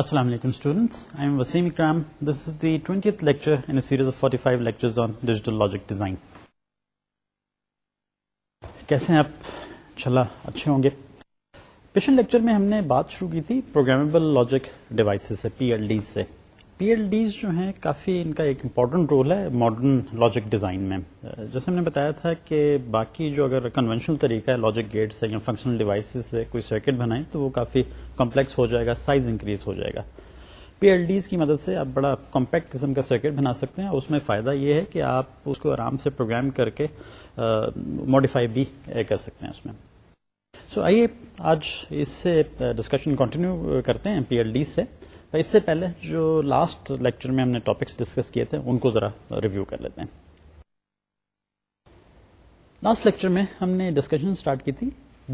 السلام علیکم students I am Waseem Ikram this is the series of forty five lectures on digital logic design کیسے ہیں آپ چلا اچھے ہوں گے پچھلے لیکچر میں ہم نے بات شروع کی تھی پروگرامیبل لاجک ڈیوائسز سے پی ایل ڈی سے پی ایل ڈیز جو ہیں کافی ان کا ایک امپورٹنٹ رول ہے ماڈرن لاجک ڈیزائن میں جیسے ہم نے بتایا تھا کہ باقی جو اگر کنونشنل طریقہ ہے لاجک گیٹ سے یا فنکشنل ڈیوائسز سے کوئی سرکٹ بنائیں تو وہ کافی کمپلیکس ہو جائے گا سائز انکریز ہو جائے گا پی ایل ڈیز کی مدد سے آپ بڑا کمپیکٹ قسم کا سرکٹ بنا سکتے ہیں اس میں فائدہ یہ ہے کہ آپ اس کو آرام سے پروگرام کر کے ماڈیفائی بھی کر سکتے ہیں اس میں سو so, آئیے آج اس سے ڈسکشن کنٹینیو کرتے ہیں پی ایل ڈیز سے اس سے پہلے جو لاسٹ لیکچر میں ہم نے ٹاپکس ڈسکس کیے تھے ان کو ذرا ریویو کر لیتے ہیں لاسٹ لیکچر میں ہم نے ڈسکشن کی تھی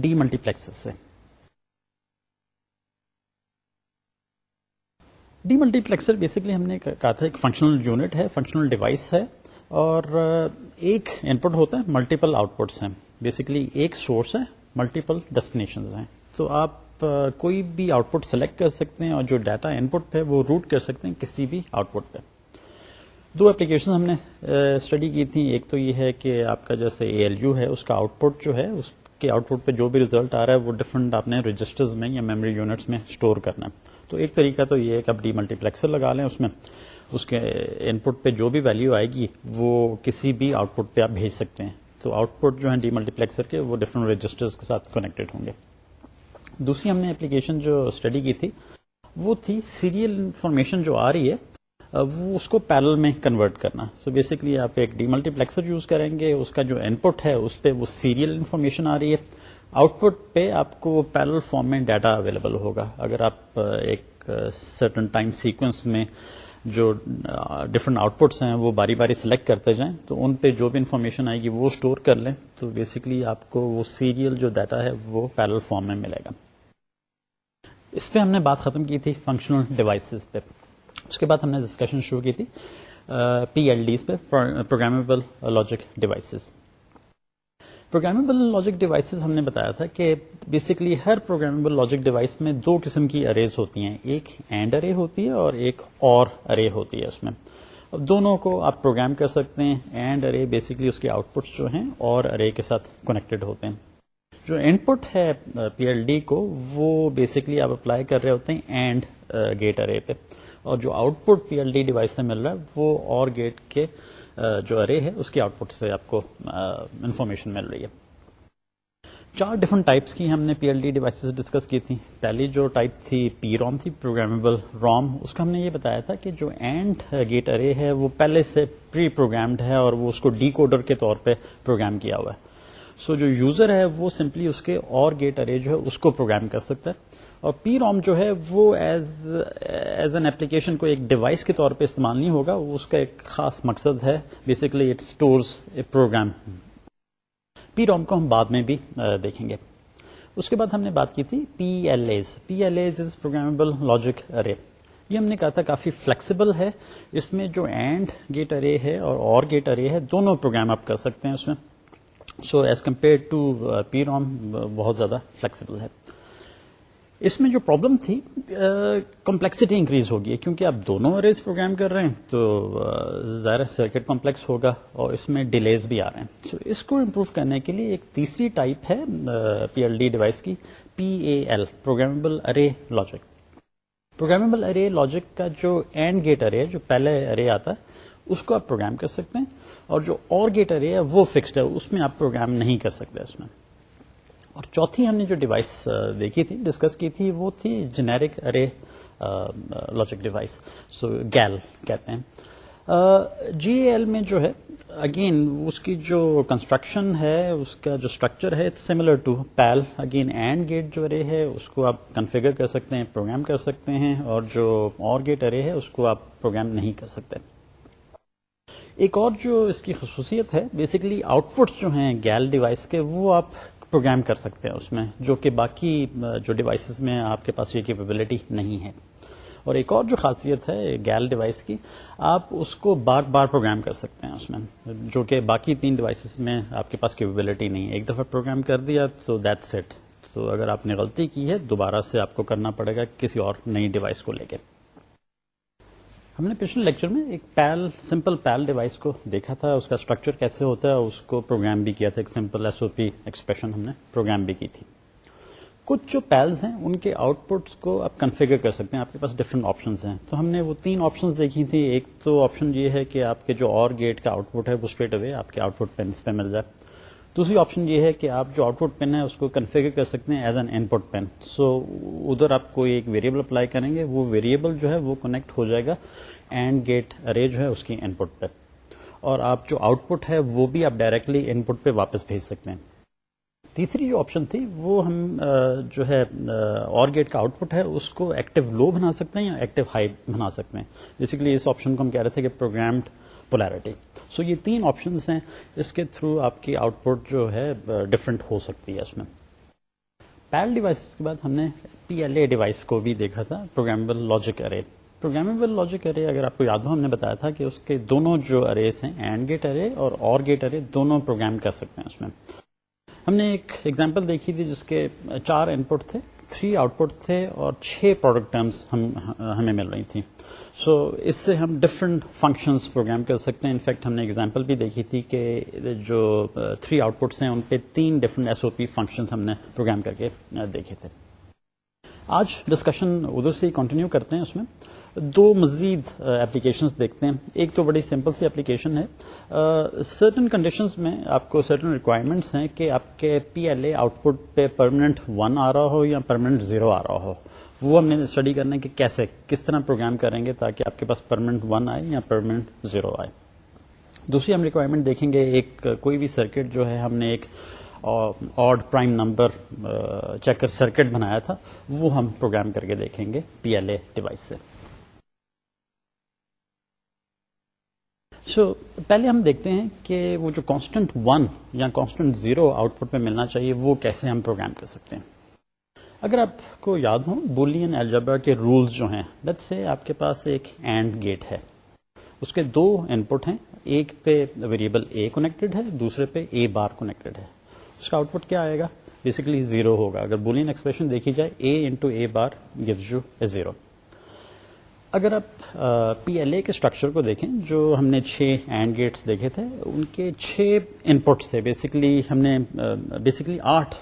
ڈی ملٹی ملٹی سے ڈی پلیکسر بیسکلی ہم نے کہا تھا ایک فنکشنل یونٹ ہے فنکشنل ڈیوائس ہے اور ایک ان پٹ ہوتا ہے ملٹیپل آؤٹ پٹس ہیں بیسکلی ایک سورس ہے ملٹیپل ڈیسٹینیشن تو آپ کوئی بھی آؤٹ پٹ سلیکٹ کر سکتے ہیں اور جو ڈیٹا ان پٹ پہ وہ روٹ کر سکتے ہیں کسی بھی آؤٹ پٹ پہ دو اپلیکیشن ہم نے اسٹڈی کی تھیں ایک تو یہ ہے کہ آپ کا جیسے اے ایل یو ہے اس کا آؤٹ پٹ جو ہے اس کے آؤٹ پٹ پہ جو بھی ریزلٹ آ رہا ہے وہ ڈفرنٹ آپ نے رجسٹرز میں یا میموری یونٹس میں اسٹور کرنا ہے تو ایک طریقہ تو یہ ہے کہ آپ ڈی ملٹی پلیکسر لگا لیں اس میں اس کے ان پٹ پہ جو بھی ویلو آئے گی وہ کسی بھی آؤٹ پٹ پہ آپ بھیج سکتے ہیں تو آؤٹ پٹ جو ہے ڈی ملٹی پلیکسر کے وہ ڈفرنٹ رجسٹر کے ساتھ کنیکٹڈ ہوں گے دوسری ہم نے اپلیکیشن جو اسٹڈی کی تھی وہ تھی سیریل انفارمیشن جو آ رہی ہے وہ اس کو پیرل میں کنورٹ کرنا سو بیسکلی آپ ایک ڈی ملٹی پلیکسر یوز کریں گے اس کا جو ان پٹ ہے اس پہ وہ سیریل انفارمیشن آ رہی ہے آؤٹ پٹ پہ آپ کو پیرل فارم میں ڈیٹا اویلیبل ہوگا اگر آپ ایک سرٹن ٹائم سیکوینس میں جو ڈفرنٹ آؤٹ پٹس ہیں وہ باری باری سلیکٹ کرتے جائیں تو ان پہ جو بھی انفارمیشن آئے گی وہ اسٹور کر لیں تو بیسکلی آپ کو وہ سیریل جو ڈیٹا ہے وہ پیرل فارم میں ملے گا اس پہ ہم نے بات ختم کی تھی فنکشنل ڈیوائسز پہ اس کے بعد ہم نے ڈسکشن شروع کی تھی پی ایل ڈیز پہ programmable logic devices programmable logic devices ہم نے بتایا تھا کہ بیسکلی ہر پروگرامیبل لاجک ڈیوائس میں دو قسم کی اریز ہوتی ہیں ایک اینڈ ارے ہوتی ہے اور ایک اور ارے ہوتی ہے اس میں اب دونوں کو آپ پروگرام کر سکتے ہیں اینڈ ارے بیسکلی اس کے آؤٹ پٹس جو ہیں اور ارے کے ساتھ کنیکٹڈ ہوتے ہیں جو ان پٹ ہے پی ایل ڈی کو وہ بیسکلی آپ اپلائی کر رہے ہوتے ہیں اینڈ گیٹ ارے پہ اور جو output P L D device سے مل رہا ہے وہ اور گیٹ کے uh, جو ارے ہے اس کی آؤٹ پٹ سے آپ کو انفارمیشن uh, مل رہی ہے چار ڈفرنٹ ٹائپس کی ہم نے P L D devices discuss کی تھی پہلی جو ٹائپ تھی پی روم تھی پروگرامیبل روم اس کا ہم نے یہ بتایا تھا کہ جو اینڈ گیٹ ارے ہے وہ پہلے سے پری پروگرامڈ ہے اور وہ اس کو ڈی کوڈر کے طور پہ پروگرام کیا ہوا ہے سو جو یوزر ہے وہ سمپلی اس کے اور گیٹ ارے جو ہے اس کو پروگرام کر سکتا ہے اور پی روم جو ہے وہ ایز ایز این ایپلیکیشن کو ایک ڈیوائس کے طور پہ استعمال نہیں ہوگا اس کا ایک خاص مقصد ہے basically it stores a program P ROM کو ہم بعد میں بھی دیکھیں گے اس کے بعد ہم نے بات کی تھی P L As P L As is programmable logic array یہ ہم نے کہا تھا کافی فلیکسیبل ہے اس میں جو اینڈ گیٹ ارے ہے اور اور گیٹ ارے ہے دونوں پروگرام آپ کر سکتے ہیں اس میں so as compare to P ROM بہت زیادہ فلیکسیبل ہے اس میں جو پرابلم تھی کمپلیکسٹی uh, انکریز ہوگی کیونکہ آپ دونوں اریز پروگرام کر رہے ہیں تو uh, ظاہر سرکٹ کمپلیکس ہوگا اور اس میں ڈیلیز بھی آ رہے ہیں سو اس کو امپروو کرنے کے لیے ایک تیسری ٹائپ ہے پی ایل ڈی ڈیوائس کی P A L programmable array logic programmable array logic کا جو اینڈ گیٹ ارے جو پہلے ارے آتا ہے اس کو آپ پروگرام کر سکتے ہیں اور جو اور گیٹ ارے ہے وہ فکسڈ ہے اس میں آپ پروگرام نہیں کر سکتے اس میں اور چوتھی ہم نے جو ڈیوائس دیکھی تھی ڈسکس کی تھی وہ تھی generic array logic device so GAL کہتے ہیں جی ایل میں جو ہے اگین اس کی جو کنسٹرکشن ہے اس کا جو اسٹرکچر ہے similar to PAL again and gate جو ارے ہے اس کو آپ کنفیگر کر سکتے ہیں پروگرام کر سکتے ہیں اور جو اور گیٹ ارے ہے اس کو آپ پروگرام نہیں کر سکتے ایک اور جو اس کی خصوصیت ہے بیسکلی آؤٹ پٹس جو ہیں گیل ڈیوائس کے وہ آپ پروگرام کر سکتے ہیں اس میں جو کہ باقی جو ڈیوائسز میں آپ کے پاس یہ کیپیبلٹی نہیں ہے اور ایک اور جو خاصیت ہے گیل ڈیوائس کی آپ اس کو بار بار پروگرام کر سکتے ہیں اس میں جو کہ باقی تین ڈیوائسز میں آپ کے پاس کیپیبلٹی نہیں ہے ایک دفعہ پروگرام کر دیا تو دیٹ سیٹ تو اگر آپ نے غلطی کی ہے دوبارہ سے آپ کو کرنا پڑے گا کسی اور نئی ڈیوائس کو لے کے ہم نے پچھلے لیکچر میں ایک پیل سمپل پیل ڈیوائس کو دیکھا تھا اس کا اسٹرکچر کیسے ہوتا ہے اس کو پروگرام بھی کیا تھا ایک simple S O P expression ہم نے پروگرام بھی کی تھی کچھ جو پیلز ہیں ان کے آؤٹ پٹس کو آپ کنفیگر کر سکتے ہیں آپ کے پاس ڈفرنٹ آپشنس ہیں تو ہم نے وہ تین آپشنس دیکھی تھی ایک تو آپشن یہ ہے کہ آپ کے جو اور گیٹ کا آؤٹ پٹ ہے وہ اسٹریٹ اوے آپ کے آؤٹ پٹ پینس پہ مل جائے دوسری آپشن یہ ہے کہ آپ جو آؤٹ پٹ پین ہے اس کو کنفیگر کر سکتے ہیں as N input pin so ادھر آپ کوئی ایک ویریبل اپلائی کریں گے وہ ویریبل جو ہے وہ کنیکٹ ہو جائے گا اینڈ گیٹ ارے جو ہے اس کی ان پٹ پہ اور آپ جو آؤٹ پٹ ہے وہ بھی آپ ڈائریکٹلی ان پٹ پہ واپس بھیج سکتے ہیں تیسری جو آپشن تھی وہ ہم جو ہے اور گیٹ کا آؤٹ پٹ ہے اس کو ایکٹیو لو بنا سکتے ہیں یا ایکٹیو ہائی بنا سکتے ہیں بیسکلی اس آپشن کو ہم کہہ رہے تھے کہ پروگرامڈ پولیرٹی سو یہ تین آپشنس ہیں اس کے تھرو آپ کی آؤٹ پٹ جو ہے ڈفرینٹ uh, ہو سکتی ہے اس میں پیل ڈیوائس کے بعد ہم نے پی ایل اے ڈیوائس کو بھی دیکھا تھا programmable logic array programmable logic array اگر آپ کو یاد ہو ہم نے بتایا تھا کہ اس کے دونوں جو اریز ہیں اینڈ گیٹ ارے اور اور گیٹ ارے دونوں پروگرام کر سکتے ہیں اس میں ہم نے ایک ایگزامپل دیکھی تھی جس کے چار ان پٹ تھے تھری آؤٹ پٹ تھے اور چھ پروڈکٹ ہمیں مل رہی تھیں سو اس سے ہم ڈفرنٹ فنکشنس پروگرام کر سکتے ہیں انفیکٹ ہم نے ایگزامپل بھی دیکھی تھی کہ جو تھری آؤٹ پٹس ہیں ان پہ تین different S O P functions ہم نے پروگرام کر کے دیکھے تھے آج ڈسکشن ادھر سے کنٹینیو کرتے ہیں اس میں دو مزید اپلیکیشنس دیکھتے ہیں ایک تو بڑی سمپل سی اپلیکیشن ہے سرٹن کنڈیشنز میں آپ کو سرٹن ریکوائرمنٹس ہیں کہ آپ کے P L A output پہ پرماننٹ ون آ رہا ہو یا پرماننٹ زیرو آ رہا ہو وہ ہم نے اسٹڈی کرنا ہے کہ کیسے کس طرح پروگرام کریں گے تاکہ آپ کے پاس پرمنٹ ون آئے یا پرمنٹ زیرو آئے دوسری ہم ریکوائرمنٹ دیکھیں گے ایک کوئی بھی سرکٹ جو ہے ہم نے ایک odd prime number checker circuit بنایا تھا وہ ہم پروگرام کر کے دیکھیں گے پی ایل اے ڈیوائس سے سو پہلے ہم دیکھتے ہیں کہ وہ جو کانسٹنٹ ون یا کانسٹنٹ زیرو آؤٹ پٹ پہ ملنا چاہیے وہ کیسے ہم پروگرام کر سکتے ہیں اگر آپ کو یاد ہوں بولین الجبا کے رولز جو ہیں سے آپ کے پاس ایک اینڈ گیٹ ہے اس کے دو ان پٹ ہیں ایک پہ ویریبل اے کونیکٹڈ ہے دوسرے پہ اے بار کونیکٹڈ ہے اس کا آؤٹ پٹ کیا آئے گا بیسکلی زیرو ہوگا اگر بولین ایکسپریشن دیکھی جائے A into A bar give you a zero اگر آپ پی ایل اے کے اسٹرکچر کو دیکھیں جو ہم نے چھ اینڈ گیٹس دیکھے تھے ان کے چھ انپٹس تھے بیسکلی ہم نے بیسکلی آٹھ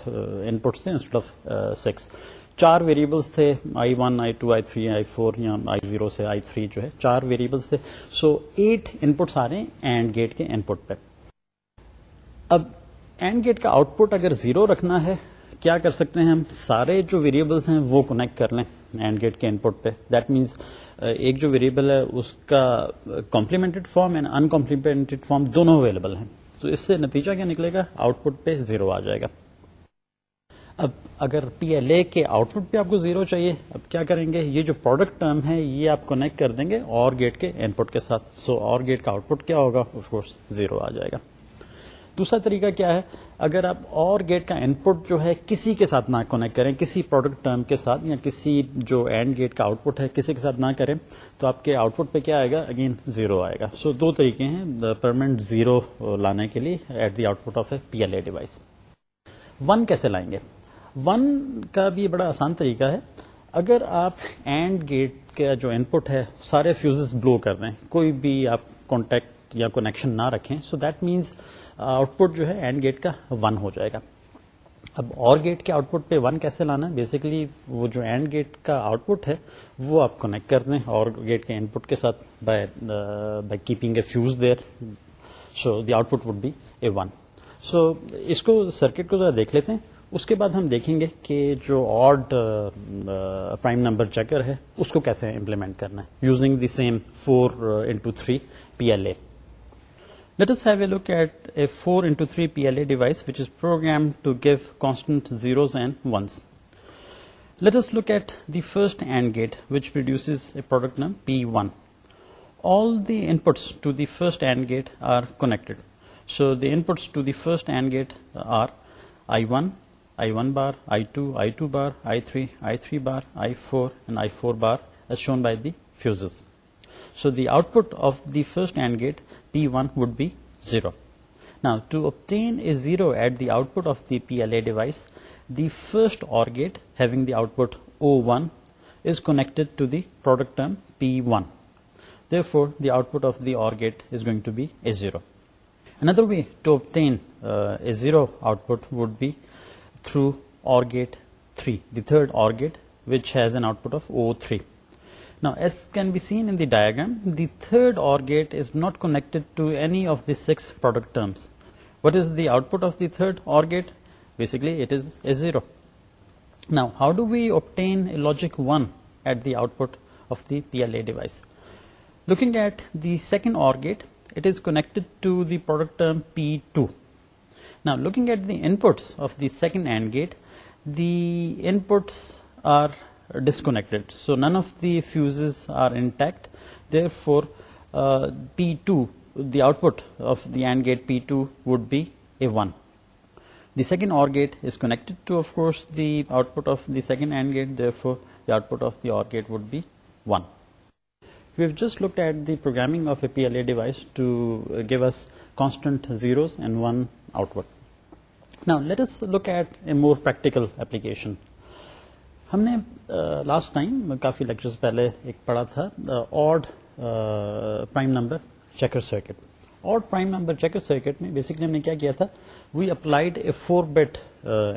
انپٹس تھے انسٹیڈ آف سکس چار ویریبلس تھے I one I I I two three four یا آئی زیرو سے آئی تھری جو ہے چار ویریبلس تھے سو ایٹ انپٹس آ رہے ہیں اینڈ گیٹ ان پٹ پہ اب اینڈ گیٹ کا آؤٹ پٹ اگر زیرو رکھنا ہے کیا کر سکتے ہیں ہم سارے جو ویریبلس ہیں وہ کنیکٹ کر لیں اینڈ گیٹ کے ان پٹ پہ دیٹ مینس ایک جو ویریبل ہے اس کا complemented form and uncomplemented form دونوں اویلیبل ہیں تو اس سے نتیجہ کیا نکلے گا آؤٹ پٹ پہ زیرو آ جائے گا اب اگر پی ایل اے کے آؤٹ پٹ پہ آپ کو زیرو چاہیے اب کیا کریں گے یہ جو پروڈکٹ ٹرم ہے یہ آپ کنیکٹ کر دیں گے اور گیٹ کے ان پٹ کے ساتھ سو اور گیٹ کا آؤٹ پٹ کیا ہوگا آف کورس زیرو آ جائے گا دوسرا طریقہ کیا ہے اگر آپ اور گیٹ کا ان پٹ جو ہے کسی کے ساتھ نہ کنیکٹ کریں کسی پروڈکٹ ٹرم کے ساتھ یا کسی جو اینڈ گیٹ کا آؤٹ پٹ ہے کسی کے ساتھ نہ کریں تو آپ کے آؤٹ پٹ پہ کیا آئے گا اگین زیرو آئے گا سو so, دو طریقے ہیں پرمنٹ زیرو لانے کے لیے at the output of a P L A device one کیسے لائیں گے ون کا بھی بڑا آسان طریقہ ہے اگر آپ اینڈ گیٹ کا جو ان پٹ ہے سارے فیوزز بلو کر دیں کوئی بھی آپ کانٹیکٹ یا کنیکشن نہ رکھیں so that means output جو ہے اینڈ گیٹ کا ون ہو جائے گا اب اور گیٹ کے آؤٹ پٹ پہ ون کیسے لانا ہے بیسیکلی وہ جو اینڈ گیٹ کا آؤٹ پٹ ہے وہ آپ کنیکٹ کر دیں اور گیٹ کے ان پٹ کے ساتھ by keeping a fuse there so the output would be a one so اس کو سرکٹ کو ذرا دیکھ لیتے ہیں اس کے بعد ہم دیکھیں گے کہ جو آڈ پرائم نمبر چیکر ہے اس کو کیسے امپلیمنٹ کرنا ہے using the same four into three P L A Let us have a look at a 4x3 PLA device which is programmed to give constant zeros and ones. Let us look at the first AND gate which produces a product num P1. All the inputs to the first AND gate are connected. So the inputs to the first AND gate are I1, I1 bar, I2, I2 bar, I3, I3 bar, I4 and I4 bar as shown by the fuses. So the output of the first AND gate P1 would be 0. Now, to obtain a 0 at the output of the PLA device, the first OR gate having the output O1 is connected to the product term P1. Therefore, the output of the OR gate is going to be a 0. Another way to obtain uh, a 0 output would be through OR gate 3, the third OR gate, which has an output of O3. Diagram the third OR gate is not connected what is the output of third OR gate basically zero نا how do we obtain logic one at the output of the P L A device looking at the second OR gate it connect P tau look at the inputs of the second AND gate that's are disconnected. So none of the fuses are intact. Therefore, uh, P2, the output of the AND gate P2 would be a 1. The second OR gate is connected to, of course, the output of the second AND gate. Therefore, the output of the OR gate would be 1. We have just looked at the programming of a PLA device to uh, give us constant zeros and 1 output. Now let us look at a more practical application. ہم نے last time کافی lectures پہلے ایک پڑھا تھا odd odd prime prime number number checker checker circuit circuit میں basically ہم نے کیا کیا تھا we applied four bit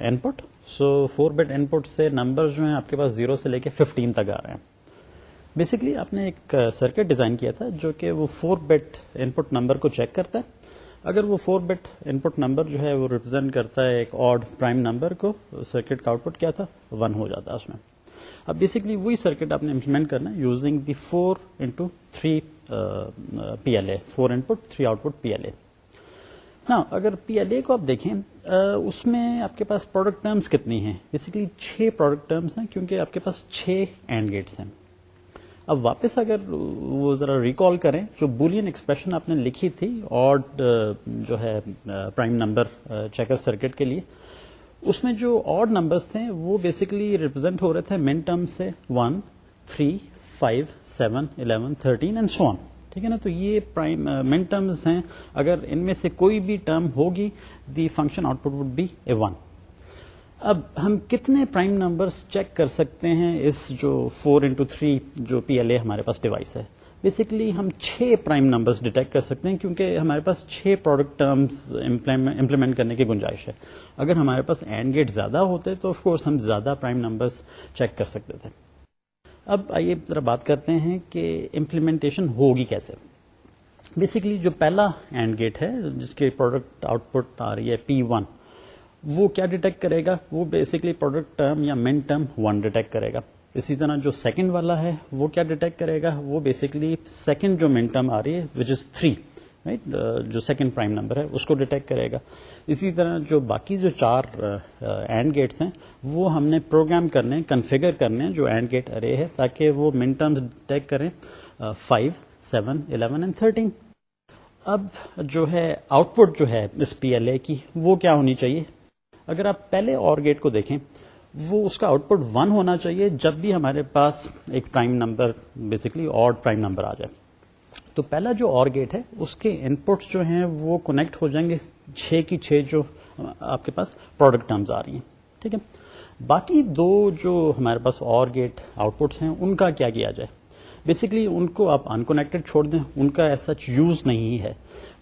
input so four bit input سے نمبر جو ہیں آپ کے پاس زیرو سے لے کے ففٹین تک آ رہے ہیں بیسکلی آپ نے ایک سرکٹ ڈیزائن کیا تھا جو کہ وہ four bit input number کو چیک کرتا ہے اگر وہ four bit input number جو ہے وہ ریپرزینٹ کرتا ہے ایک آڈ پرائم نمبر کو سرکٹ کا آؤٹ پٹ کیا تھا ون ہو جاتا اس میں اب بیسکلی وہی سرکٹ آپ نے امپلیمنٹ کرنا ہے using the four into three P L A four input three output P L A ہاں اگر پی ایل اے کو آپ دیکھیں uh, اس میں آپ کے پاس پروڈکٹ ٹرمس کتنی ہیں بیسکلی چھ پروڈکٹ ٹرمس ہیں کیونکہ آپ کے پاس چھ اینڈ گیٹس ہیں اب واپس اگر وہ ذرا ریکال کریں جو بولین ایکسپریشن آپ نے لکھی تھی اور جو ہے پرائم نمبر چیکر سرکٹ کے لیے اس میں جو آڈ نمبرس تھے وہ بیسکلی ریپرزینٹ ہو رہے تھے مین ٹرم سے one three five seven eleven thirteen and so ٹھیک ہے نا تو یہ مین ٹرمز ہیں اگر ان میں سے کوئی بھی ٹرم ہوگی the function output would be a one اب ہم کتنے پرائم نمبرس چیک کر سکتے ہیں اس جو فور انٹو تھری جو پی ایل اے ہمارے پاس ڈیوائس ہے بیسکلی ہم چھ پرائم نمبرس ڈیٹیکٹ کر سکتے ہیں کیونکہ ہمارے پاس چھ پروڈکٹ ٹرمس امپلیمنٹ کرنے کی گنجائش ہے اگر ہمارے پاس اینڈ گیٹ زیادہ ہوتے تو آف کورس ہم زیادہ پرائم نمبرس چیک کر سکتے تھے اب آئیے ذرا بات کرتے ہیں کہ امپلیمنٹیشن ہوگی کیسے بیسکلی جو پہلا اینڈ گیٹ ہے جس کے پروڈکٹ آؤٹ پٹ آ رہی ہے پی ون وہ کیا ڈیٹیکٹ کرے گا وہ بیسکلی پروڈکٹ ٹرم یا مین ٹرم ون ڈیٹیکٹ کرے گا اسی طرح جو سیکنڈ والا ہے وہ کیا ڈیٹیکٹ کرے گا وہ بیسکلی سیکنڈ جو مین ٹرم آ رہی ہے وچ از تھری رائٹ جو سیکنڈ پرائم نمبر ہے اس کو ڈیٹیکٹ کرے گا اسی طرح جو باقی جو چار اینڈ گیٹس ہیں وہ ہم نے پروگرام کرنے کنفیگر کرنے جو اینڈ گیٹ ارے ہے تاکہ وہ ٹرم ڈیٹیکٹ کریں five seven eleven and thirteen اب جو ہے آؤٹ پٹ جو ہے اس پی ایل اے کی وہ کیا ہونی چاہیے اگر آپ پہلے اور گیٹ کو دیکھیں وہ اس کا آؤٹ پٹ ون ہونا چاہیے جب بھی ہمارے پاس ایک پرائم نمبر بیسکلی اور پرائم نمبر آ جائے تو پہلا جو اور گیٹ ہے اس کے ان پٹس جو ہیں وہ کنیکٹ ہو جائیں گے چھ کی چھ جو آپ کے پاس پروڈکٹ ٹرمز آ رہی ہیں ٹھیک ہے باقی دو جو ہمارے پاس اور گیٹ آؤٹ پٹس ہیں ان کا کیا کیا جائے بیسکلی ان کو آپ انکونیکٹڈ چھوڑ دیں ان کا سچ یوز نہیں ہے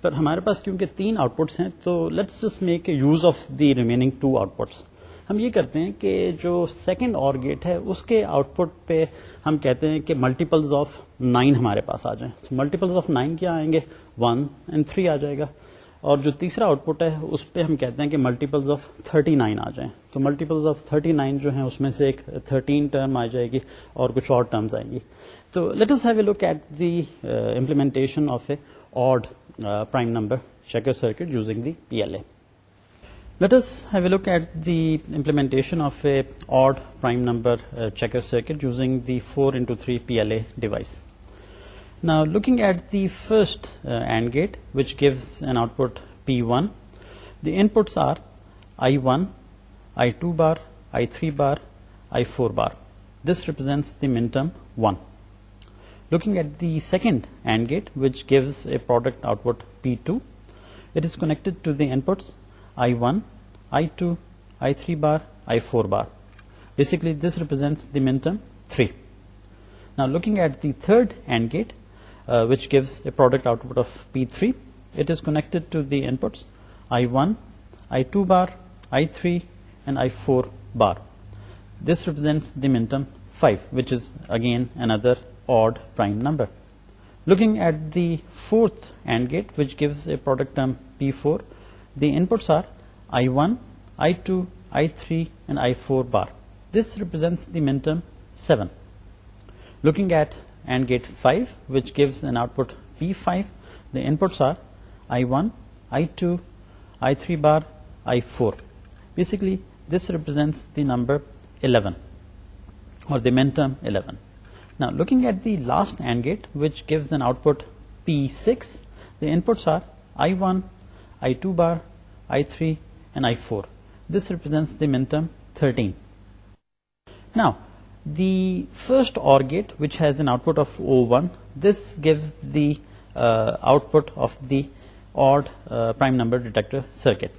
پر ہمارے پاس کیونکہ تین آؤٹ پٹس ہیں تو let's just make use of the remaining two outputs ہم یہ کرتے ہیں کہ جو سیکنڈ اور گیٹ ہے اس کے آؤٹ پٹ پہ ہم کہتے ہیں کہ ملٹیپلز آف نائن ہمارے پاس آ جائیں ملٹیپلز آف نائن کیا آئیں گے ون اینڈ تھری آ جائے گا اور جو تیسرا آؤٹ پٹ ہے اس پہ ہم کہتے ہیں کہ ملٹیپلز آف تھرٹی نائن آ جائیں تو ملٹیپلز آف تھرٹی نائن جو ہیں اس میں سے ایک تھرٹین ٹرم آ جائے گی اور کچھ اور ٹرمز آئیں گی So uh, uh, let us have a look at the implementation of a odd prime number uh, checker circuit using the PLA. Let us have a look at the implementation of a odd prime number checker circuit using the 4x3 PLA device. Now looking at the first AND gate, which gives an output P1, the inputs are I1, I2 bar, I3 bar, I4 bar. This represents the minterm 1. Looking at the second AND gate, which gives a product output P2, it is connected to the inputs I1, I2, I3 bar, I4 bar. Basically, this represents the min term 3. Now, looking at the third AND gate, uh, which gives a product output of P3, it is connected to the inputs I1, I2 bar, I3 and I4 bar. This represents the min term 5, which is again another odd prime number. Looking at the fourth AND gate, which gives a product term P4, the inputs are I1, I2, I3 and I4 bar. This represents the min term 7. Looking at AND gate 5, which gives an output P5, the inputs are I1, I2, I3 bar, I4. Basically, this represents the number 11 or the min term 11. Now looking at the last AND gate, which gives an output P6, the inputs are I1, I2 bar, I3 and I4. This represents the min term 13. Now the first OR gate, which has an output of O1, this gives the uh, output of the odd uh, prime number detector circuit.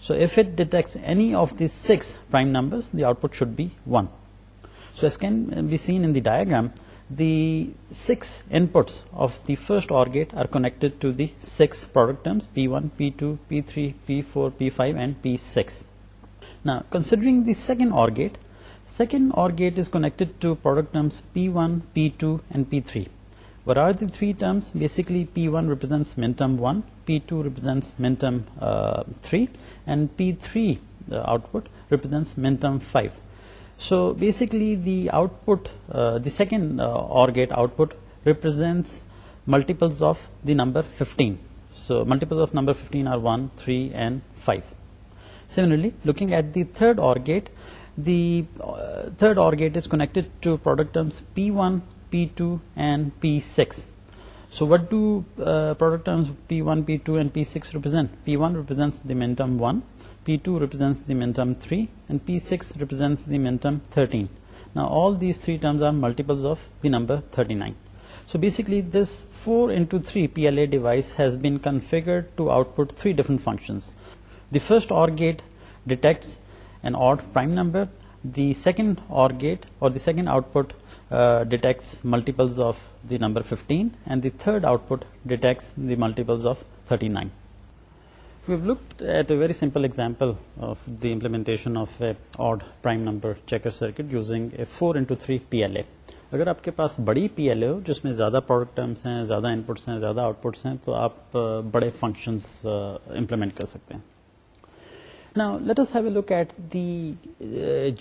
So if it detects any of these 6 prime numbers, the output should be 1. So as can be seen in the diagram, the 6 inputs of the first OR gate are connected to the 6 product terms P1, P2, P3, P4, P5 and P6. Now considering the second OR gate is connected to product terms P1, P2 and P3. What are the three terms? Basically P1 represents minterm 1, P2 represents minterm uh, 3 and P3 uh, output represents minterm 5. So basically the output, uh, the second uh, OR gate output represents multiples of the number 15. So multiples of number 15 are 1, 3 and 5. Similarly, looking at the third OR gate, the uh, third OR gate is connected to product terms P1, P2 and P6. So what do product terms P1, P2 and P6 represent? P1 represents the min term 1, P2 represents the momentum 3, and P6 represents the momentum 13. Now all these three terms are multiples of the number 39. So basically this 4 into 3 PLA device has been configured to output three different functions. The first OR gate detects an odd prime number. The second OR gate, or the second output, uh, detects multiples of the number 15, and the third output detects the multiples of 39. Looked at a very simple اگزامپلٹیشن checker circuit four into three P L A اگر آپ کے پاس بڑی P L ہو جس میں زیادہ terms ہیں زیادہ پٹس ہیں زیادہ آؤٹ پٹس ہیں تو آپ بڑے فنکشنس امپلیمنٹ کر سکتے ہیں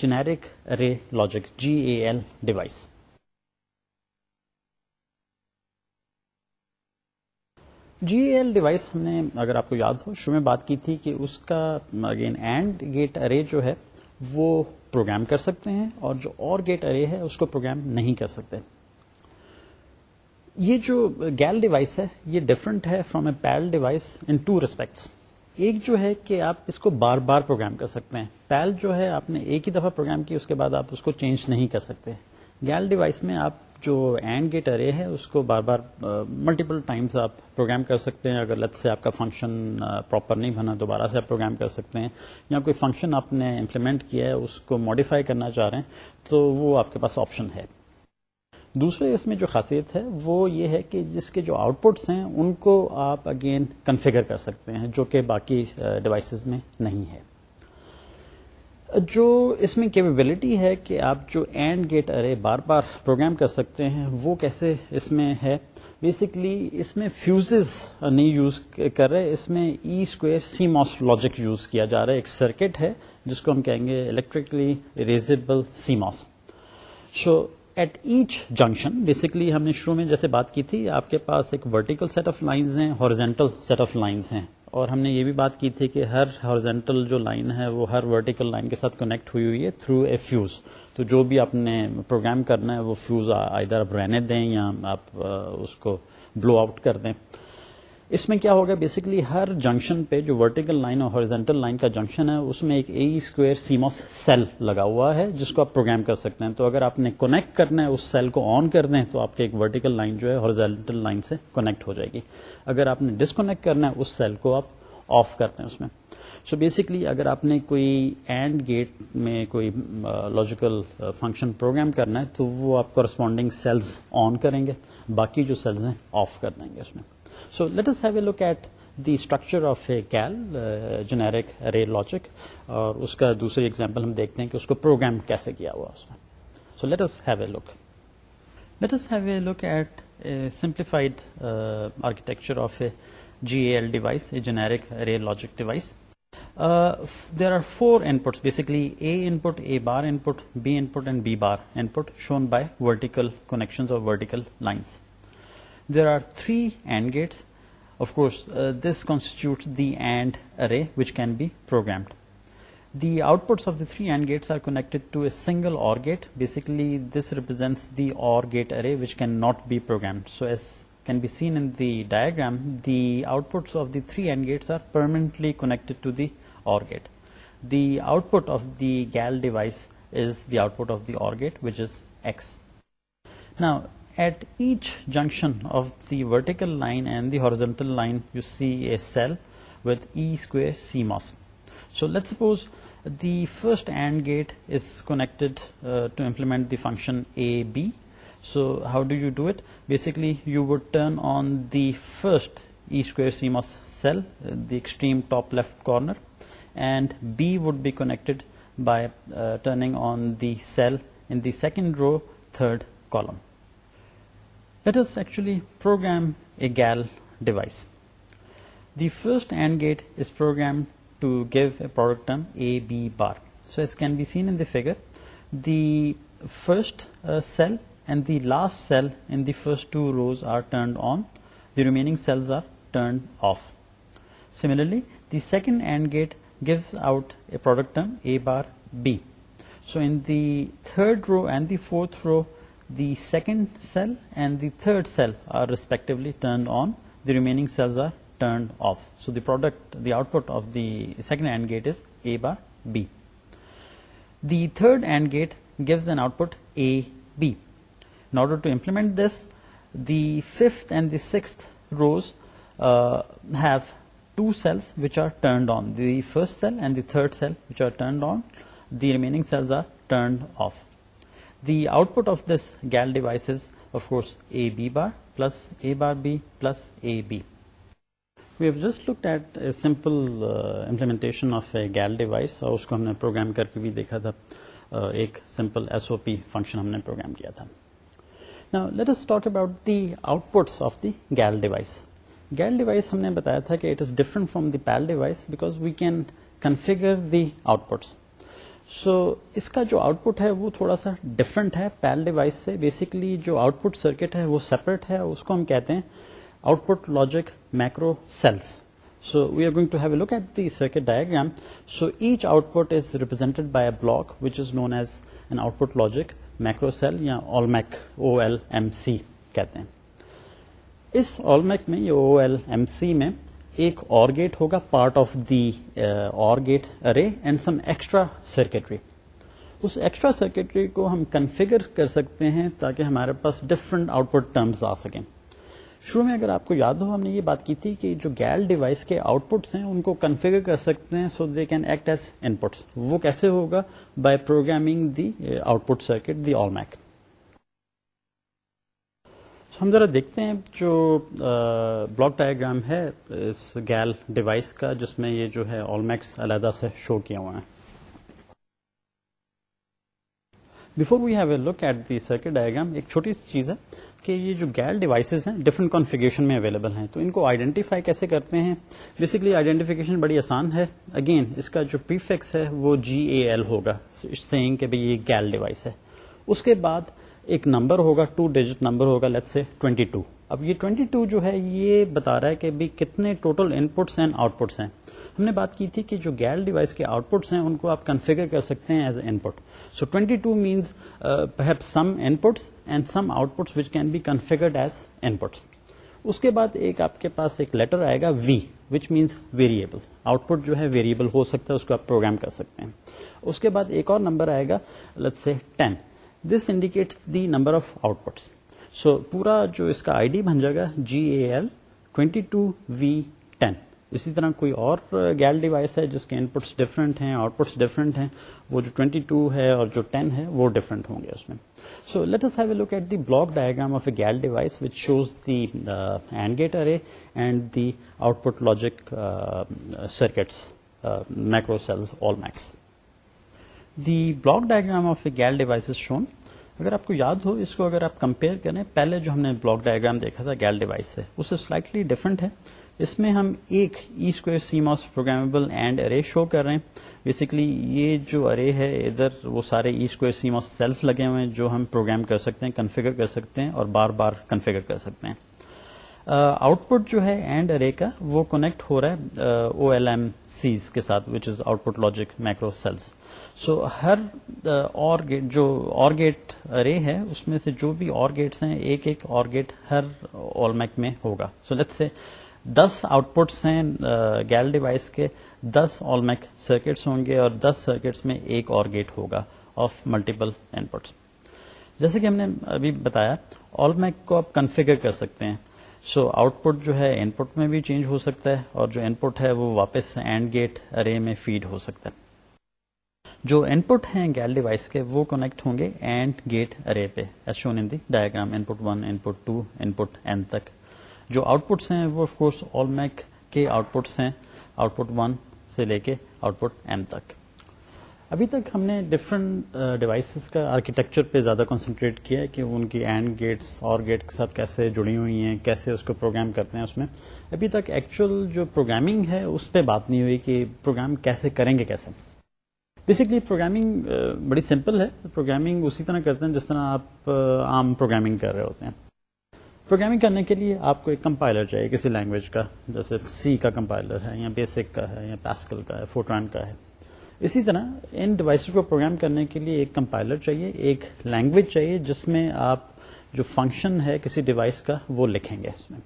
generic array logic G A device G L device ہم نے اگر آپ کو یاد ہو شروع میں بات کی تھی کہ اس کا اگین اینڈ گیٹ ارے جو ہے وہ پروگرام کر سکتے ہیں اور جو اور گیٹ ارے ہے اس کو پروگرام نہیں کر سکتے یہ جو گیل ڈیوائس ہے یہ ڈفرنٹ ہے from a PAL device in two respects ایک جو ہے کہ آپ اس کو بار بار پروگرام کر سکتے ہیں پیل جو ہے آپ نے ایک ہی دفعہ پروگرام کی اس کے بعد آپ اس کو چینج نہیں کر سکتے گیل ڈیوائس میں آپ جو اینڈ گیٹ ارے ہے اس کو بار بار ملٹیپل ٹائمس آپ پروگرام کر سکتے ہیں اگر لت سے آپ کا فنکشن پراپر نہیں بنا دوبارہ سے آپ پروگرام کر سکتے ہیں یا کوئی فنکشن آپ نے امپلیمنٹ کیا ہے اس کو ماڈیفائی کرنا چاہ رہے ہیں تو وہ آپ کے پاس آپشن ہے دوسرے اس میں جو خاصیت ہے وہ یہ ہے کہ جس کے جو آؤٹ پٹس ہیں ان کو آپ اگین کنفیگر کر سکتے ہیں جو کہ باقی ڈیوائسز میں نہیں ہے جو اس میں کیپیبلٹی ہے کہ آپ جو اینڈ گیٹ ارے بار بار پروگرام کر سکتے ہیں وہ کیسے اس میں ہے بیسکلی اس میں فیوزز نہیں یوز کر رہے اس میں ای سی ماس لاجک یوز کیا جا رہا ہے ایک سرکٹ ہے جس کو ہم کہیں گے electrically erasable C MOS so at each junction basically ہم نے شروع میں جیسے بات کی تھی آپ کے پاس ایک ورٹیکل سیٹ آف لائنز ہیں ہارزینٹل سیٹ آف لائنز ہیں اور ہم نے یہ بھی بات کی تھی کہ ہر ہارزینٹل جو لائن ہے وہ ہر ورٹیکل لائن کے ساتھ کنیکٹ ہوئی ہوئی ہے تھرو اے فیوز تو جو بھی آپ نے پروگرام کرنا ہے وہ فیوز ادھر آپ رہنے دیں یا آپ اس کو بلو آؤٹ کر دیں اس میں کیا ہوگا بیسکلی ہر جنکشن پہ جو ورٹیکل لائن اور ہارزینٹل لائن کا جنکشن ہے اس میں ایک ای اسکوئر سیموس سیل لگا ہوا ہے جس کو آپ پروگرام کر سکتے ہیں تو اگر آپ نے کونیکٹ کرنا ہے اس سیل کو آن کر دیں تو آپ کے ایک ورٹیکل لائن جو ہے ہارزینٹل لائن سے کونیکٹ ہو جائے گی اگر آپ نے ڈسکونیکٹ کرنا ہے اس سیل کو آپ آف کرتے ہیں اس میں سو بیسکلی اگر آپ نے کوئی اینڈ گیٹ میں کوئی لاجیکل فنکشن پروگرام کرنا ہے تو وہ آپ کورسپونڈنگ سیلز آن کریں گے باقی جو سیلز ہیں آف کر دیں گے اس میں so let let's have a look at the structure of a GAL generic array logic اور اس کا دوسری ایگزامپل ہم دیکھتے ہیں کہ اس کو پروگرام کیسے کیا ہوا اس میں so let let's have a look let have a look at simplified architecture of a G A L device a generic array logic device there are four inputs basically A input A bar input B input and B bar input shown by vertical connection اور vertical lines There are 3 AND gates. Of course, uh, this constitutes the AND array, which can be programmed. The outputs of the 3 AND gates are connected to a single OR gate. Basically, this represents the OR gate array, which cannot be programmed. So, as can be seen in the diagram, the outputs of the 3 AND gates are permanently connected to the OR gate. The output of the GAL device is the output of the OR gate, which is X. Now, at each junction of the vertical line and the horizontal line, you see a cell with E square CMOS. So let's suppose the first AND gate is connected uh, to implement the function AB. So how do you do it? Basically, you would turn on the first E square CMOS cell, uh, the extreme top left corner, and B would be connected by uh, turning on the cell in the second row, third column. It is program a GAL device the first AND gate to give a product figure the first cell and rest cell first two rows are turned on the remaining cells are turned off similarly the second AND gate gives آؤٹکٹمار be so in third row and the fourth row The second cell and the third cell are respectively turned on. The remaining cells are turned off. So the product, the output of the second AND gate is A bar B. The third AND gate gives an output A B. In order to implement this, the fifth and the sixth rows uh, have two cells which are turned on. The first cell and the third cell which are turned on, the remaining cells are turned off. The output of this GAL device is of course A B bar plus A bar B plus A B we've just look at simple implementation of a GAL device اور اس کو ہم نے program کر کے بھی دیکھا تھا ایک simple S O P function ہم نے پروگرام کیا تھا let's talk about the outputs of the GAL device GAL device ہم نے بتایا تھا کہ it is different from the PAL device because we can configure the outputs so so, اس کا جو آؤٹ پٹ ہے وہ تھوڑا سا ڈفرنٹ ہے پیل ڈیوائس سے بیسکلی جو آؤٹ پٹ سرکٹ ہے وہ سیپریٹ ہے اس کو ہم کہتے ہیں output logic macro cells so we are going to have a look at the circuit diagram so each output is represented by a block which is known as an output logic macro cell یا OLMC O L M C کہتے ہیں اس OLMAC میں یا او L M C میں ایک OR gate ہوگا part of the OR gate array and some extra circuitry us extra circuitry کو ہم کنفیگر کر سکتے ہیں تاکہ ہمارے پاس ڈفرنٹ آؤٹ پٹ ٹرمز آ سکیں شروع میں اگر آپ کو یاد ہو ہم نے یہ بات کی تھی کہ جو گیل ڈیوائس کے آؤٹ پٹس ہیں ان کو کنفیگر کر سکتے ہیں so they can act as in وہ کیسے ہوگا by programming the output circuit the OLMC ہم ذرا دیکھتے ہیں جو بلاک ڈائیگرام ہے اس گیل ڈیوائس کا جس میں یہ جو ہے آل میکس علیحدہ سے شو کیا ہوا ہے before we have a look at the circuit diagram ایک چھوٹی سی چیز ہے کہ یہ جو گیل ڈیوائسز ہیں ڈفرنٹ کانفیگریشن میں اویلیبل ہیں تو ان کو آئیڈینٹیفائی کیسے کرتے ہیں بیسکلی آئیڈینٹیفیکیشن بڑی آسان ہے اگین اس کا جو پی فیکس ہے وہ جی اے ایل ہوگا سینگ کہ بھائی یہ گیل ڈیوائس ہے اس کے بعد ایک نمبر ہوگا ٹو ڈیجٹ نمبر ہوگا لیٹ سے 22 ٹو اب یہ 22 ٹو جو ہے یہ بتا رہا ہے کہ بھی کتنے total inputs and out پٹس ہیں ہم نے بات کی تھی کہ جو گیل ڈیوائس کے آؤٹ پٹس ہیں ان کو آپ کنفیگر کر سکتے ہیں as input so twenty two means have some inputs and some outputs which can be configured as inputs اس کے بعد ایک آپ کے پاس ایک لیٹر آئے گا V which means variable output جو ہے ویریبل ہو سکتا ہے اس کو آپ پروگرام کر سکتے ہیں اس کے بعد ایک اور نمبر آئے گا let's say ten this indicates the number of outputs so پورا جو اس کا آئی ڈی بن جائے گا G A L twenty two V ten اسی طرح کوئی اور گیل ڈیوائس ہے جس کے ان پٹس ڈفرنٹ ہیں آؤٹ پٹس ڈفرنٹ ہیں وہ جو ٹوینٹی ٹو ہے اور جو ٹین ہے وہ ڈفرینٹ ہوں گے اس میں so have a look at the block diagram of a GAL device which shows the gate array and the output logic circuits micro cells OLMCs the block diagram of a GAL device shown اگر آپ کو یاد ہو اس کو اگر آپ compare کریں پہلے جو ہم نے بلاک ڈائگرام دیکھا تھا گیل ڈیوائس سے اس سے سلائٹلی ڈفرنٹ ہے اس میں ہم ایک E square CMOS programmable AND array show کر رہے ہیں بیسکلی یہ جو ارے ہے ادھر وہ سارے E square CMOS cells لگے ہوئے ہیں جو ہم پروگرام کر سکتے ہیں کنفیگر کر سکتے ہیں اور بار بار کنفیگر کر سکتے ہیں آؤٹ پٹ جو ہے اینڈ ارے کا وہ کونیکٹ ہو رہا ہے او ایل ایم سیز کے ساتھ which is output logic micro cells so Hare OR gate جو اور گیٹ ارے ہے اس میں سے جو بھی اور گیٹس ہیں ایک ایک اور گیٹ ہر آل میک میں ہوگا سو لیٹ سے دس آؤٹ پٹس ہیں گیل ڈیوائس کے دس آل میک سرکٹس ہوں گے اور دس سرکٹس میں ایک اور گیٹ ہوگا آف ملٹیپل پٹس جیسے کہ ہم نے ابھی بتایا آل میک کو آپ کنفیگر کر سکتے ہیں سو آؤٹ پٹ جو ہے ان پٹ میں بھی چینج ہو سکتا ہے اور جو ان پٹ ہے وہ واپس اینڈ گیٹ ارے میں فیڈ ہو سکتا ہے جو ان پٹ ہیں گیل ڈیوائس کے وہ کنیکٹ ہوں گے اینڈ گیٹ ارے پہ shown in the gram input one input two input N تک جو آؤٹ پٹس ہیں وہ آف کورس آل میک کے آؤٹ پٹس ہیں آؤٹ پٹ ون سے لے کے آؤٹ پٹ این تک ابھی تک ہم نے ڈفرنٹ ڈیوائسیز uh, کا آرکیٹیکچر پہ زیادہ کنسنٹریٹ کیا ہے کہ ان کی اینڈ گیٹس اور گیٹ کے ساتھ کیسے جڑی ہوئی ہیں کیسے اس کو پروگرام کرتے ہیں اس میں ابھی تک ایکچوئل جو پروگرامنگ ہے اس پہ بات نہیں ہوئی کہ پروگرام کیسے کریں گے کیسے بیسکلی پروگرامنگ uh, بڑی سمپل ہے پروگرامنگ اسی طرح کرتے ہیں جس طرح آپ عام uh, پروگرامنگ کر رہے ہوتے ہیں پروگرامنگ کرنے کے لیے آپ کو ایک کمپائلر چاہیے کسی لینگویج کا جیسے سی کا کمپائلر ہے یا بیسک کا ہے یا پیسکل کا ہے فوٹران کا ہے اسی طرح ان ڈیوائسز کو پروگرام کرنے کے لیے ایک کمپائلر چاہیے ایک لینگویج چاہیے جس میں آپ جو فنکشن ہے کسی ڈیوائس کا وہ لکھیں گے اس میں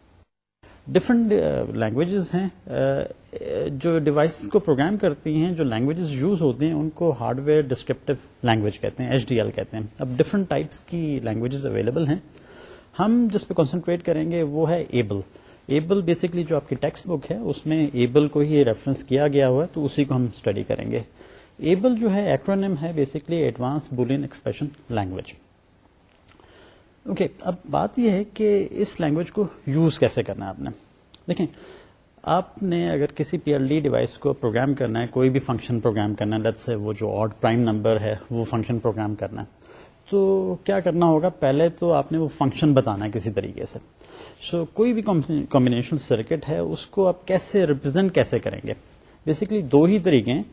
ڈفرنٹ لینگویجز uh, ہیں uh, جو ڈیوائسز کو پروگرام کرتی ہیں جو لینگویجز یوز ہوتے ہیں ان کو ہارڈ ویئر ڈسکرپٹیو لینگویج کہتے ہیں ایچ ڈی ایل کہتے ہیں اب ڈفرنٹ ٹائپس کی لینگویجز اویلیبل ہیں ہم جس پہ کانسنٹریٹ کریں گے وہ ہے ایبل ایبل بیسکلی جو آپ کی ٹیکسٹ بک ہے اس میں ایبل کو ہی ریفرنس کیا گیا ہوا ہے تو اسی کو ہم اسٹڈی کریں گے ایبل جو ہے ایکرونیم ہے basically advanced Boolean expression language okay اب بات یہ ہے کہ اس لینگویج کو یوز کیسے کرنا ہے آپ نے دیکھیں آپ نے اگر کسی پی ایل ڈی ڈیوائس کو پروگرام کرنا ہے کوئی بھی فنکشن پروگرام کرنا ہے سے وہ جو آڈ پرائم نمبر ہے وہ فنکشن پروگرام کرنا ہے تو کیا کرنا ہوگا پہلے تو آپ نے وہ فنکشن بتانا ہے کسی طریقے سے سو so, کوئی بھی کمبینیشن سرکٹ ہے اس کو آپ کیسے ریپرزینٹ کیسے کریں گے بیسکلی دو ہی طریقے ہیں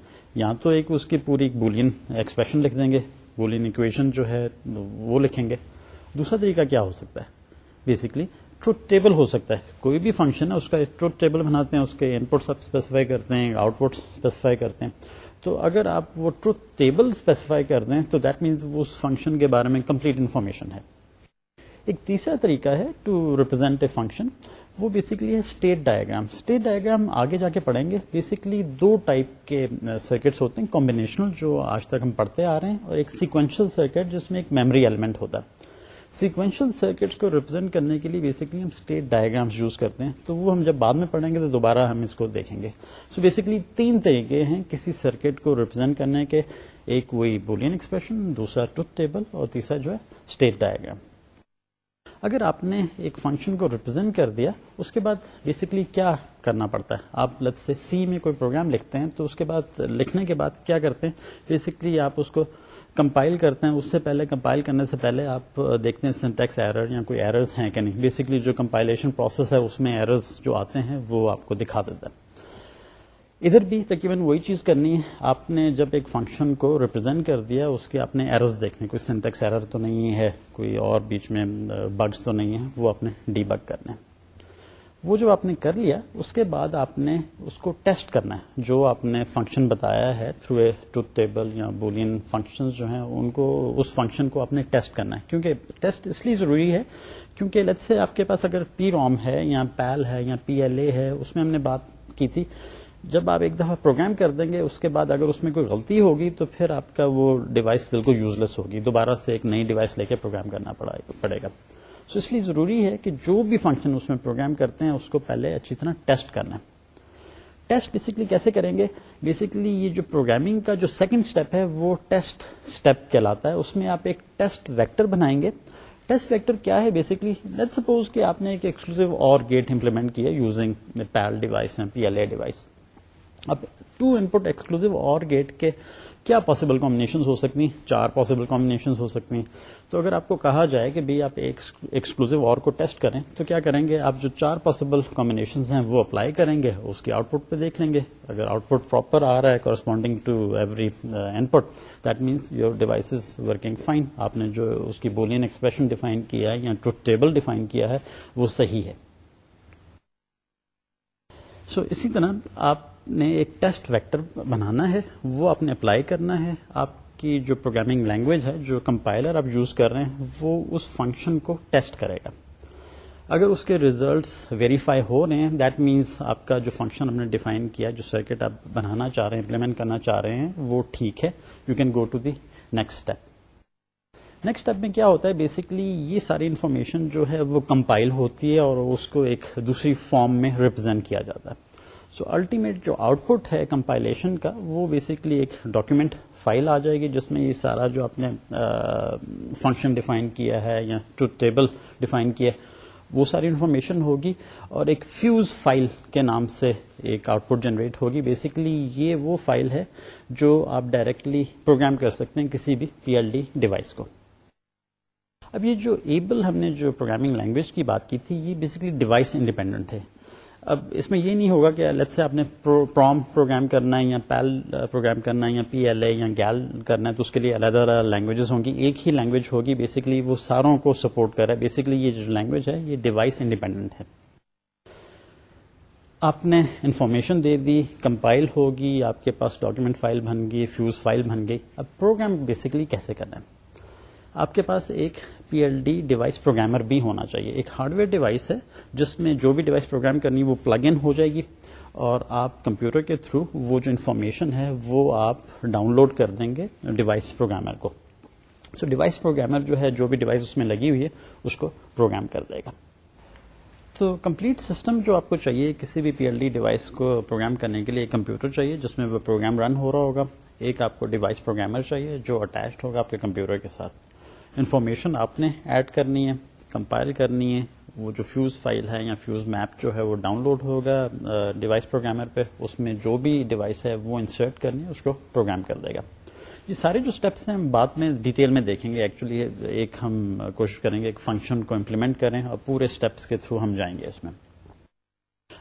یا تو ایک اس کی پوری بولین ایکسپریشن لکھ دیں گے بولین اکویشن جو ہے وہ لکھیں گے دوسرا طریقہ کیا ہو سکتا ہے بیسکلی ٹروتھ ٹیبل ہو سکتا ہے کوئی بھی فنکشن ہے اس کا ٹیبل بناتے ہیں اس کے ان اسپیسیفائی کرتے ہیں آؤٹ پٹ اسپیسیفائی کرتے ہیں تو اگر آپ وہ ٹروتھ ٹیبل اسپیسیفائی کر دیں تو دیٹ مینس اس فنکشن کے بارے میں کمپلیٹ انفارمیشن ہے ایک تیسرا طریقہ ہے ٹو ریپرزینٹ اے فنکشن وہ بیسکلی ہے اسٹیٹ ڈائگرام اسٹیٹ ڈائگرام آگے جا کے پڑھیں گے بیسکلی دو ٹائپ کے سرکٹس ہوتے ہیں کمبینیشنل جو آج تک ہم پڑھتے آ رہے ہیں اور ایک سیکوینشل سرکٹ جس میں ایک میموری ایلیمنٹ ہوتا ہے سیکوینشل سرکٹس کو ریپرزینٹ کرنے کے لیے بیسکلی ہم اسٹیٹ ڈائگرامس یوز کرتے ہیں تو وہ ہم جب بعد میں پڑھیں گے تو دوبارہ ہم اس کو دیکھیں گے سو so بیسکلی تین طریقے ہیں کسی سرکٹ کو ریپرزینٹ کرنے کے ایک وہی بولین ایکسپریشن دوسرا ٹوتھ ٹیبل اور تیسرا جو ہے اسٹیٹ ڈائگرام اگر آپ نے ایک فنکشن کو ریپرزینٹ کر دیا اس کے بعد بیسکلی کیا کرنا پڑتا ہے آپ لت سے سی میں کوئی پروگرام لکھتے ہیں تو اس کے بعد لکھنے کے بعد کیا کرتے ہیں بیسکلی آپ اس کو کمپائل کرتے ہیں اس سے پہلے کمپائل کرنے سے پہلے آپ دیکھتے ہیں سنٹیکس ایرر یا کوئی ایررز ہیں کہ نہیں بیسکلی جو کمپائلیشن پروسیس ہے اس میں ایررز جو آتے ہیں وہ آپ کو دکھا دیتا ہے ادھر بھی تقریباً وہی چیز کرنی ہے آپ نے جب ایک فنکشن کو ریپرزینٹ کر دیا اس کے اپنے ایررز دیکھنے کوئی سنٹیکس ایرر تو نہیں ہے کوئی اور بیچ میں بگس تو نہیں ہے وہ اپنے ڈی بگ کرنا ہے وہ جو آپ نے کر لیا اس کے بعد آپ نے اس کو ٹیسٹ کرنا ہے جو آپ نے فنکشن بتایا ہے تھرو اے ٹوتھ ٹیبل یا بولین فنکشن جو ہیں ان کو اس فنکشن کو آپ نے ٹیسٹ کرنا ہے کیونکہ ٹیسٹ اس لیے ضروری ہے کیونکہ لت سے آپ کے پاس اگر پی روم ہے یا پیل ہے یا پی ایل اے ہے اس میں ہم نے بات کی تھی جب آپ ایک دفعہ پروگرام کر دیں گے اس کے بعد اگر اس میں کوئی غلطی ہوگی تو پھر آپ کا وہ ڈیوائس بالکل یوز لیس ہوگی دوبارہ سے ایک نئی ڈیوائس لے کے پروگرام کرنا پڑے گا سو اس لیے ضروری ہے کہ جو بھی فنکشن اس میں پروگرام کرتے ہیں اس کو پہلے اچھی طرح ٹیسٹ کرنا ہے ٹیسٹ بیسکلی کیسے کریں گے بیسکلی یہ جو پروگرامنگ کا جو سیکنڈ اسٹیپ ہے وہ ٹیسٹ اسٹیپ کہلاتا ہے اس میں آپ ایک ٹیسٹ ویکٹر بنائیں گے ٹیسٹ ویکٹر کیا ہے بیسکلی لیٹ سپوز کہ آپ نے ایک ایکسکلوسو اور گیٹ امپلیمنٹ کیا using PAL device P L A device اب two input exclusive OR gate کے کیا پاسبل کامبنیشن ہو سکتی ہیں چار پاسبل کامبنیشن ہو سکتی ہیں تو اگر آپ کو کہا جائے کہ بھائی آپ اور کو ٹیسٹ کریں تو کیا کریں گے آپ جو چار پاسبل کامبنیشن ہیں وہ اپلائی کریں گے اس کی آؤٹ پٹ پہ دیکھ لیں گے اگر آؤٹ پٹ پراپر آ رہا ہے corresponding to every input that means your device is working fine آپ نے جو اس کی بولین ایکسپریشن ڈیفائن کیا ہے یا ٹو ٹیبل ڈیفائن کیا ہے وہ صحیح ہے سو so, اسی طرح آپ نے ایک ٹیسٹ ویکٹر بنانا ہے وہ آپ نے اپلائی کرنا ہے آپ کی جو پروگرامنگ لینگویج ہے جو کمپائلر آپ یوز کر رہے ہیں وہ اس فنکشن کو ٹیسٹ کرے گا اگر اس کے ریزلٹس ویریفائی ہو رہے ہیں دیٹ مینس آپ کا جو فنکشن ہم نے ڈیفائن کیا جو سرکٹ آپ بنانا چاہ رہے ہیں امپلیمنٹ کرنا چاہ رہے ہیں وہ ٹھیک ہے you can go to the next step next step میں کیا ہوتا ہے بیسکلی یہ ساری انفارمیشن جو ہے وہ کمپائل ہوتی ہے اور اس کو ایک دوسری فارم میں ریپرزینٹ کیا جاتا ہے سو الٹیمیٹ جو آؤٹ پٹ ہے کمپائلیشن کا وہ بیسکلی ایک ڈاکیومنٹ فائل آ جائے گی جس میں یہ سارا جو آپ نے فنکشن ڈیفائن کیا ہے یا ٹو ٹیبل ڈیفائن کیا ہے وہ ساری انفارمیشن ہوگی اور ایک فیوز فائل کے نام سے ایک آؤٹ پٹ جنریٹ ہوگی بیسکلی یہ وہ فائل ہے جو آپ ڈائریکٹلی پروگرام کر سکتے ہیں کسی بھی پی ایل ڈی ڈیوائس کو اب یہ جو ایبل ہم نے جو پروگرامنگ لینگویج کی بات کی تھی یہ بیسکلی ڈیوائس انڈیپینڈنٹ ہے اب اس میں یہ نہیں ہوگا کہ لیٹ سے آپ نے پروم پروگرام کرنا ہے یا پیل پروگرام uh, کرنا ہے یا پی ایل اے یا گیل کرنا ہے تو اس کے لیے علیحدہ لینگویجز ہوں گی ایک ہی لینگویج ہوگی بیسکلی وہ ساروں کو سپورٹ کر رہا ہے بیسکلی یہ جو لینگویج ہے یہ ڈیوائس انڈیپینڈنٹ ہے آپ نے انفارمیشن دے دی کمپائل ہوگی آپ کے پاس ڈاکیومنٹ فائل بن گئی فیوز فائل بن گئی اب پروگرام بیسکلی کیسے کرنا ہے آپ کے پاس ایک P L D device programmer بھی ہونا چاہیے ایک ہارڈ ویئر ڈیوائس ہے جس میں جو بھی ڈیوائس پروگرام کرنی ہے وہ پلگ ان ہو جائے گی اور آپ کمپیوٹر کے تھرو وہ جو انفارمیشن ہے وہ آپ ڈاؤن لوڈ کر دیں گے ڈیوائس پروگرامر کو سو ڈیوائس پروگرامر جو ہے جو بھی ڈیوائس اس میں لگی ہوئی ہے اس کو پروگرام کر دے گا تو کمپلیٹ سسٹم جو آپ کو چاہیے کسی بھی پی ایل ڈی ڈیوائس کو پروگرام کرنے کے لیے کمپیوٹر چاہیے جس میں وہ پروگرام رن ہو رہا ہوگا ایک آپ کو ڈیوائس پروگرامر چاہیے جو اٹیچڈ ہوگا آپ کے کمپیوٹر کے ساتھ انفارمیشن آپ نے ایڈ کرنی ہے کمپائل کرنی ہے وہ جو فیوز فائل ہے یا فیوز میپ جو ہے وہ ڈاؤن لوڈ ہوگا ڈیوائس پروگرامر پہ اس میں جو بھی ڈیوائس ہے وہ انسرٹ کرنی ہے اس کو پروگرام کر دے گا یہ سارے جو اسٹیپس ہیں ہم بعد میں ڈیٹیل میں دیکھیں گے ایکچولی ایک ہم کوشش کریں گے ایک فنکشن کو امپلیمنٹ کریں اور پورے اسٹیپس کے تھرو ہم جائیں گے اس میں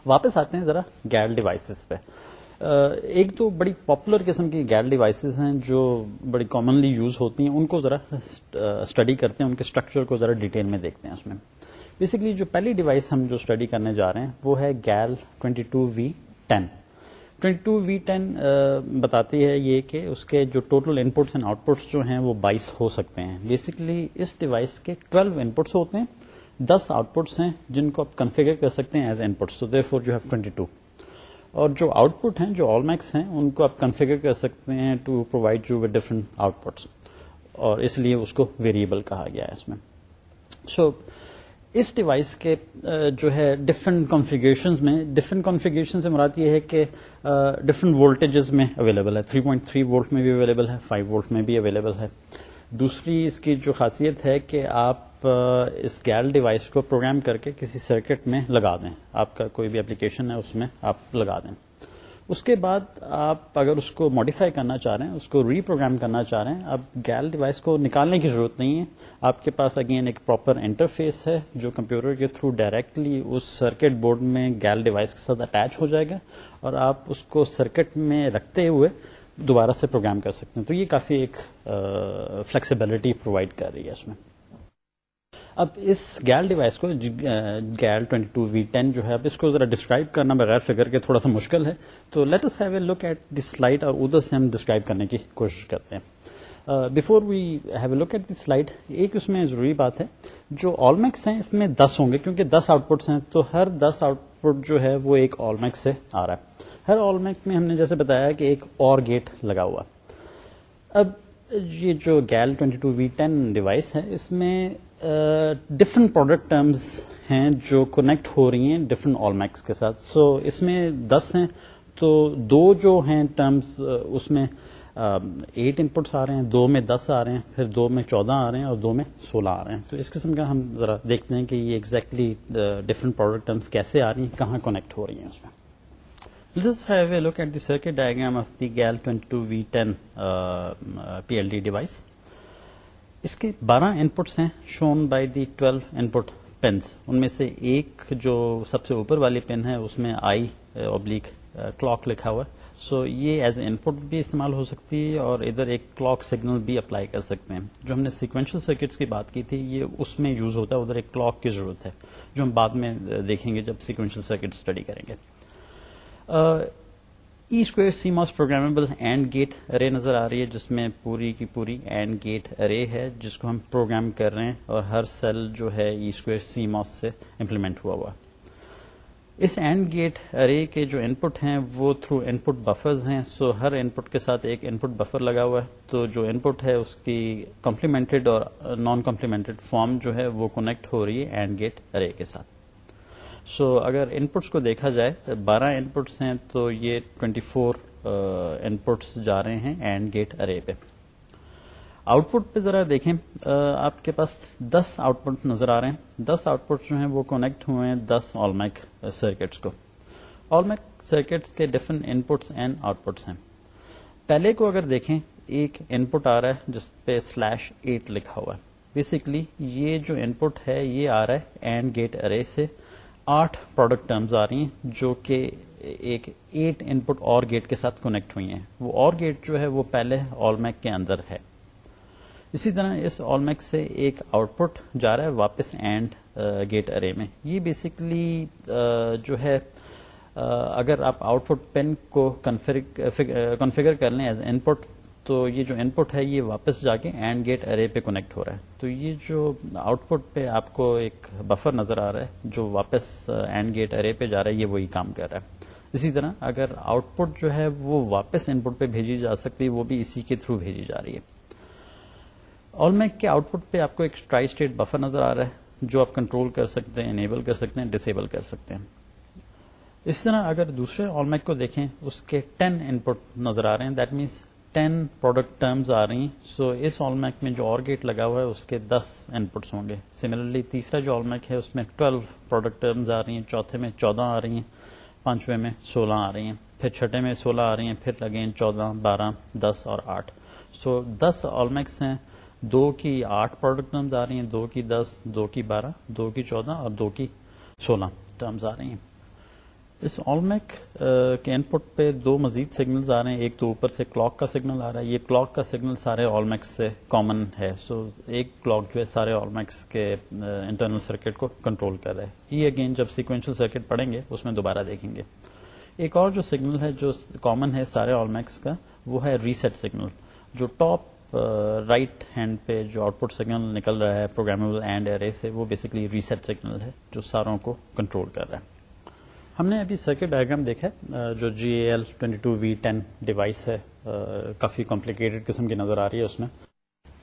واپس آتے ہیں ذرا گیل ڈیوائسز پہ ایک تو بڑی پاپولر قسم کی گیل ڈیوائسیز ہیں جو بڑی کامنلی یوز ہوتی ہیں ان کو ذرا اسٹڈی کرتے ہیں ان کے اسٹرکچر کو ذرا ڈیٹیل میں دیکھتے ہیں اس میں بیسکلی جو پہلی ڈیوائس ہم جو اسٹڈی کرنے جا رہے ہیں وہ ہے GAL 22V10 22V10 V ten two V ten بتاتی ہے یہ کہ اس کے جو total inputs and out پٹس جو ہیں وہ بائیس ہو سکتے ہیں بیسکلی اس ڈیوائس کے ٹویلو ان پٹس ہوتے ہیں دس آؤٹ پٹس ہیں جن کو آپ کنفیگر کر سکتے ہیں as inputs for you have twenty two اور جو آؤٹ پٹ ہیں جو آل میکس ہیں ان کو آپ کنفیگر کر سکتے ہیں to provide you with different outputs اور اس لیے اس کو ویریبل کہا گیا ہے اس میں سو so, اس ڈیوائس کے جو ہے ڈفرنٹ کانفیگیشن میں ڈفرنٹ کانفیگریشن سے مراد یہ ہے کہ ڈفرنٹ وولٹیجز میں اویلیبل ہے 3.3 پوائنٹ وولٹ میں بھی اویلیبل ہے 5 وولٹ میں بھی اویلیبل ہے دوسری اس کی جو خاصیت ہے کہ آپ اس گیل ڈیوائس کو پروگرام کر کے کسی سرکٹ میں لگا دیں آپ کا کوئی بھی اپلیکیشن ہے اس میں آپ لگا دیں اس کے بعد آپ اگر اس کو ماڈیفائی کرنا چاہ رہے ہیں اس کو ری پروگرام کرنا چاہ رہے ہیں آپ گیل ڈیوائس کو نکالنے کی ضرورت نہیں ہے آپ کے پاس اگین ایک پراپر انٹرفیس ہے جو کمپیوٹر کے تھرو ڈائریکٹلی اس سرکٹ بورڈ میں گیل ڈیوائس کے ساتھ اٹیچ ہو جائے گا اور آپ اس کو سرکٹ میں رکھتے ہوئے دوبارہ سے پروگرام کر سکتے ہیں تو یہ کافی ایک فلیکسیبلٹی پرووائڈ کر رہی ہے اس میں اب اس گیل ڈیوائس کو جی، GAL twenty two V ten جو ہے اب اس کو ذرا ڈسکرائب کرنا بغیر فکر کے تھوڑا سا مشکل ہے تو let's have a look at this slide اور ادھر سے ہم ڈسکرائب کرنے کی کوشش کرتے ہیں before we have a look at ایک اس میں ضروری بات ہے جو آل میکس ہیں اس میں دس ہوں گے کیونکہ دس آؤٹ پٹس ہیں تو ہر دس آؤٹ پٹ جو ہے وہ ایک آل میکس سے آ رہا ہے ہر آل میکس میں ہم نے جیسے بتایا کہ ایک اور گیٹ لگا ہوا اب یہ جو GAL twenty two V ten device ہے اس میں ڈفرنٹ پروڈکٹ ٹرمز ہیں جو کنیکٹ ہو رہی ہیں ڈفرنٹ آل میکس کے ساتھ سو so, اس میں دس ہیں تو دو جو ہیں uh, اس میں ایٹ um, انپٹس آ رہے ہیں دو میں دس آ رہے ہیں پھر دو میں چودہ آ رہے ہیں اور دو میں سولہ آ رہے ہیں تو اس قسم کا ہم ذرا دیکھتے ہیں کہ یہ ایگزیکٹلی ڈفرنٹ پروڈکٹ ٹرمز کیسے آ رہی ہیں کہاں کنیکٹ ہو رہی ہیں اس میں پی ایل ڈی ڈیوائس اس کے بارہ انپٹس ہیں shown by the twelve input pins ان میں سے ایک جو سب سے اوپر والی پین ہے اس میں آئی ابلیک کلاک لکھا ہوا ہے سو یہ ایز ان پٹ بھی استعمال ہو سکتی ہے اور ادھر ایک کلاک سگنل بھی اپلائی کر سکتے ہیں جو ہم نے سیکوینشل سرکٹس کی بات کی تھی یہ اس میں یوز ہوتا ہے ادھر ایک کلاک کی ضرورت ہے جو ہم بعد میں uh, دیکھیں گے جب سیکوینشل سرکٹ اسٹڈی کریں گے uh, E square CMOS programmable AND gate array نظر آ رہی ہے جس میں پوری کی پوری اینڈ گیٹ ارے ہے جس کو ہم پروگرام کر رہے ہیں اور ہر سیل جو ہے ای اسکوئر سی ماس سے امپلیمنٹ ہوا ہوا اس اینڈ گیٹ ارے کے جو ان پٹ ہیں وہ تھرو ان پٹ بفرز ہیں سو ہر ان پٹ کے ساتھ ایک ان پٹ بفر لگا ہوا ہے تو جو ان پٹ ہے اس کی کمپلیمنٹڈ اور نان کمپلیمنٹڈ فارم جو ہے وہ کونیکٹ ہو رہی ہے اینڈ گیٹ ارے کے ساتھ سو so, اگر ان پٹس کو دیکھا جائے بارہ ان پٹس ہیں تو یہ ٹوینٹی فور ان پٹس جا رہے ہیں اینڈ گیٹ ارے پہ آؤٹ پٹ پہ ذرا دیکھیں آپ کے پاس دس آؤٹ پٹ نظر آ رہے ہیں دس آؤٹ پٹ جو ہیں وہ کونیکٹ ہوئے ہیں دس آل میک سرکٹس کو آل میک سرکٹس کے different inputs and out پٹس ہیں پہلے کو اگر دیکھیں ایک ان پٹ آ رہا ہے جس پہ سلیش ایٹ لکھا ہوا ہے بیسکلی یہ جو ان پٹ ہے یہ آ رہا ہے اینڈ گیٹ ارے سے آٹھ پروڈکٹ ٹرمز آ رہی ہیں جو کہ ایک ایٹ ان پٹ اور گیٹ کے ساتھ کنیکٹ ہوئی ہیں وہ اور گیٹ جو ہے وہ پہلے آل میک کے اندر ہے اسی طرح اس آل میک سے ایک آؤٹ پٹ جا رہا ہے واپس اینڈ گیٹ ارے میں یہ بیسکلی جو ہے اگر آپ آؤٹ پٹ پین کو کنفیگر کر لیں ایز ان پٹ تو یہ جو ان پٹ ہے یہ واپس جا کے اینڈ گیٹ ارے پہ کنیکٹ ہو رہا ہے تو یہ جو آؤٹ پٹ پہ آپ کو ایک بفر نظر آ رہا ہے جو واپس اینڈ گیٹ ارے پہ جا رہا ہے یہ وہی کام کر رہا ہے اسی طرح اگر آؤٹ پٹ جو ہے وہ واپس ان پٹ پہ بھیجی جا سکتی وہ بھی اسی کے تھرو بھیجی جا رہی ہے آل میک کے آؤٹ پٹ پہ آپ کو ایک ٹرائی اسٹیٹ بفر نظر آ رہا ہے جو آپ کنٹرول کر سکتے ہیں انیبل کر سکتے ہیں ڈسیبل کر سکتے ہیں اس طرح اگر دوسرے آل میک کو دیکھیں اس کے ٹین پٹ نظر آ رہے ہیں that means ten product terms آ رہی ہیں سو اس آل میک میں جو اور گیٹ لگا ہوا ہے اس کے دس ان پٹس ہوں گے سملرلی تیسرا جو آل میک ہے اس میں ٹویلو پروڈکٹ ٹرمز آ رہی ہیں چوتھے میں چودہ آ رہی ہیں پانچویں میں سولہ آ رہی ہیں پھر چھٹے میں سولہ آ رہی ہیں پھر لگے ہیں چودہ بارہ دس اور آٹھ سو دس آل میکس ہیں دو کی آٹھ پروڈکٹ ٹرمز آ رہی ہیں دو کی دس دو کی بارہ دو کی چودہ اور دو کی سولہ ٹرمز آ رہی ہیں آل میک کے ان پٹ پہ دو مزید سگنلز آ رہے ہیں ایک تو اوپر سے کلاک کا سگنل آ رہا ہے یہ کلاک کا سگنل سارے آل میکس سے کامن ہے سو so, ایک کلاک جو ہے سارے آلمیکس کے انٹرنل سرکٹ کو کنٹرول کر رہا ہے یہ اگین جب سیکوینشل سرکٹ پڑھیں گے اس میں دوبارہ دیکھیں گے ایک اور جو سگنل ہے جو کامن ہے سارے آل میکس کا وہ ہے ریسیٹ سگنل جو ٹاپ رائٹ ہینڈ پہ جو آؤٹ پٹ سگنل نکل رہا ہے پروگرامبل اینڈ ایرے سے وہ بیسکلی ریسیٹ سگنل ہے جو ساروں کو کنٹرول کر رہا ہے ہم نے ابھی سرکٹ ڈائگرام دیکھا جو G A L twenty two V ten device ہے کافی کمپلیکیٹڈ قسم کی نظر آ رہی ہے اس میں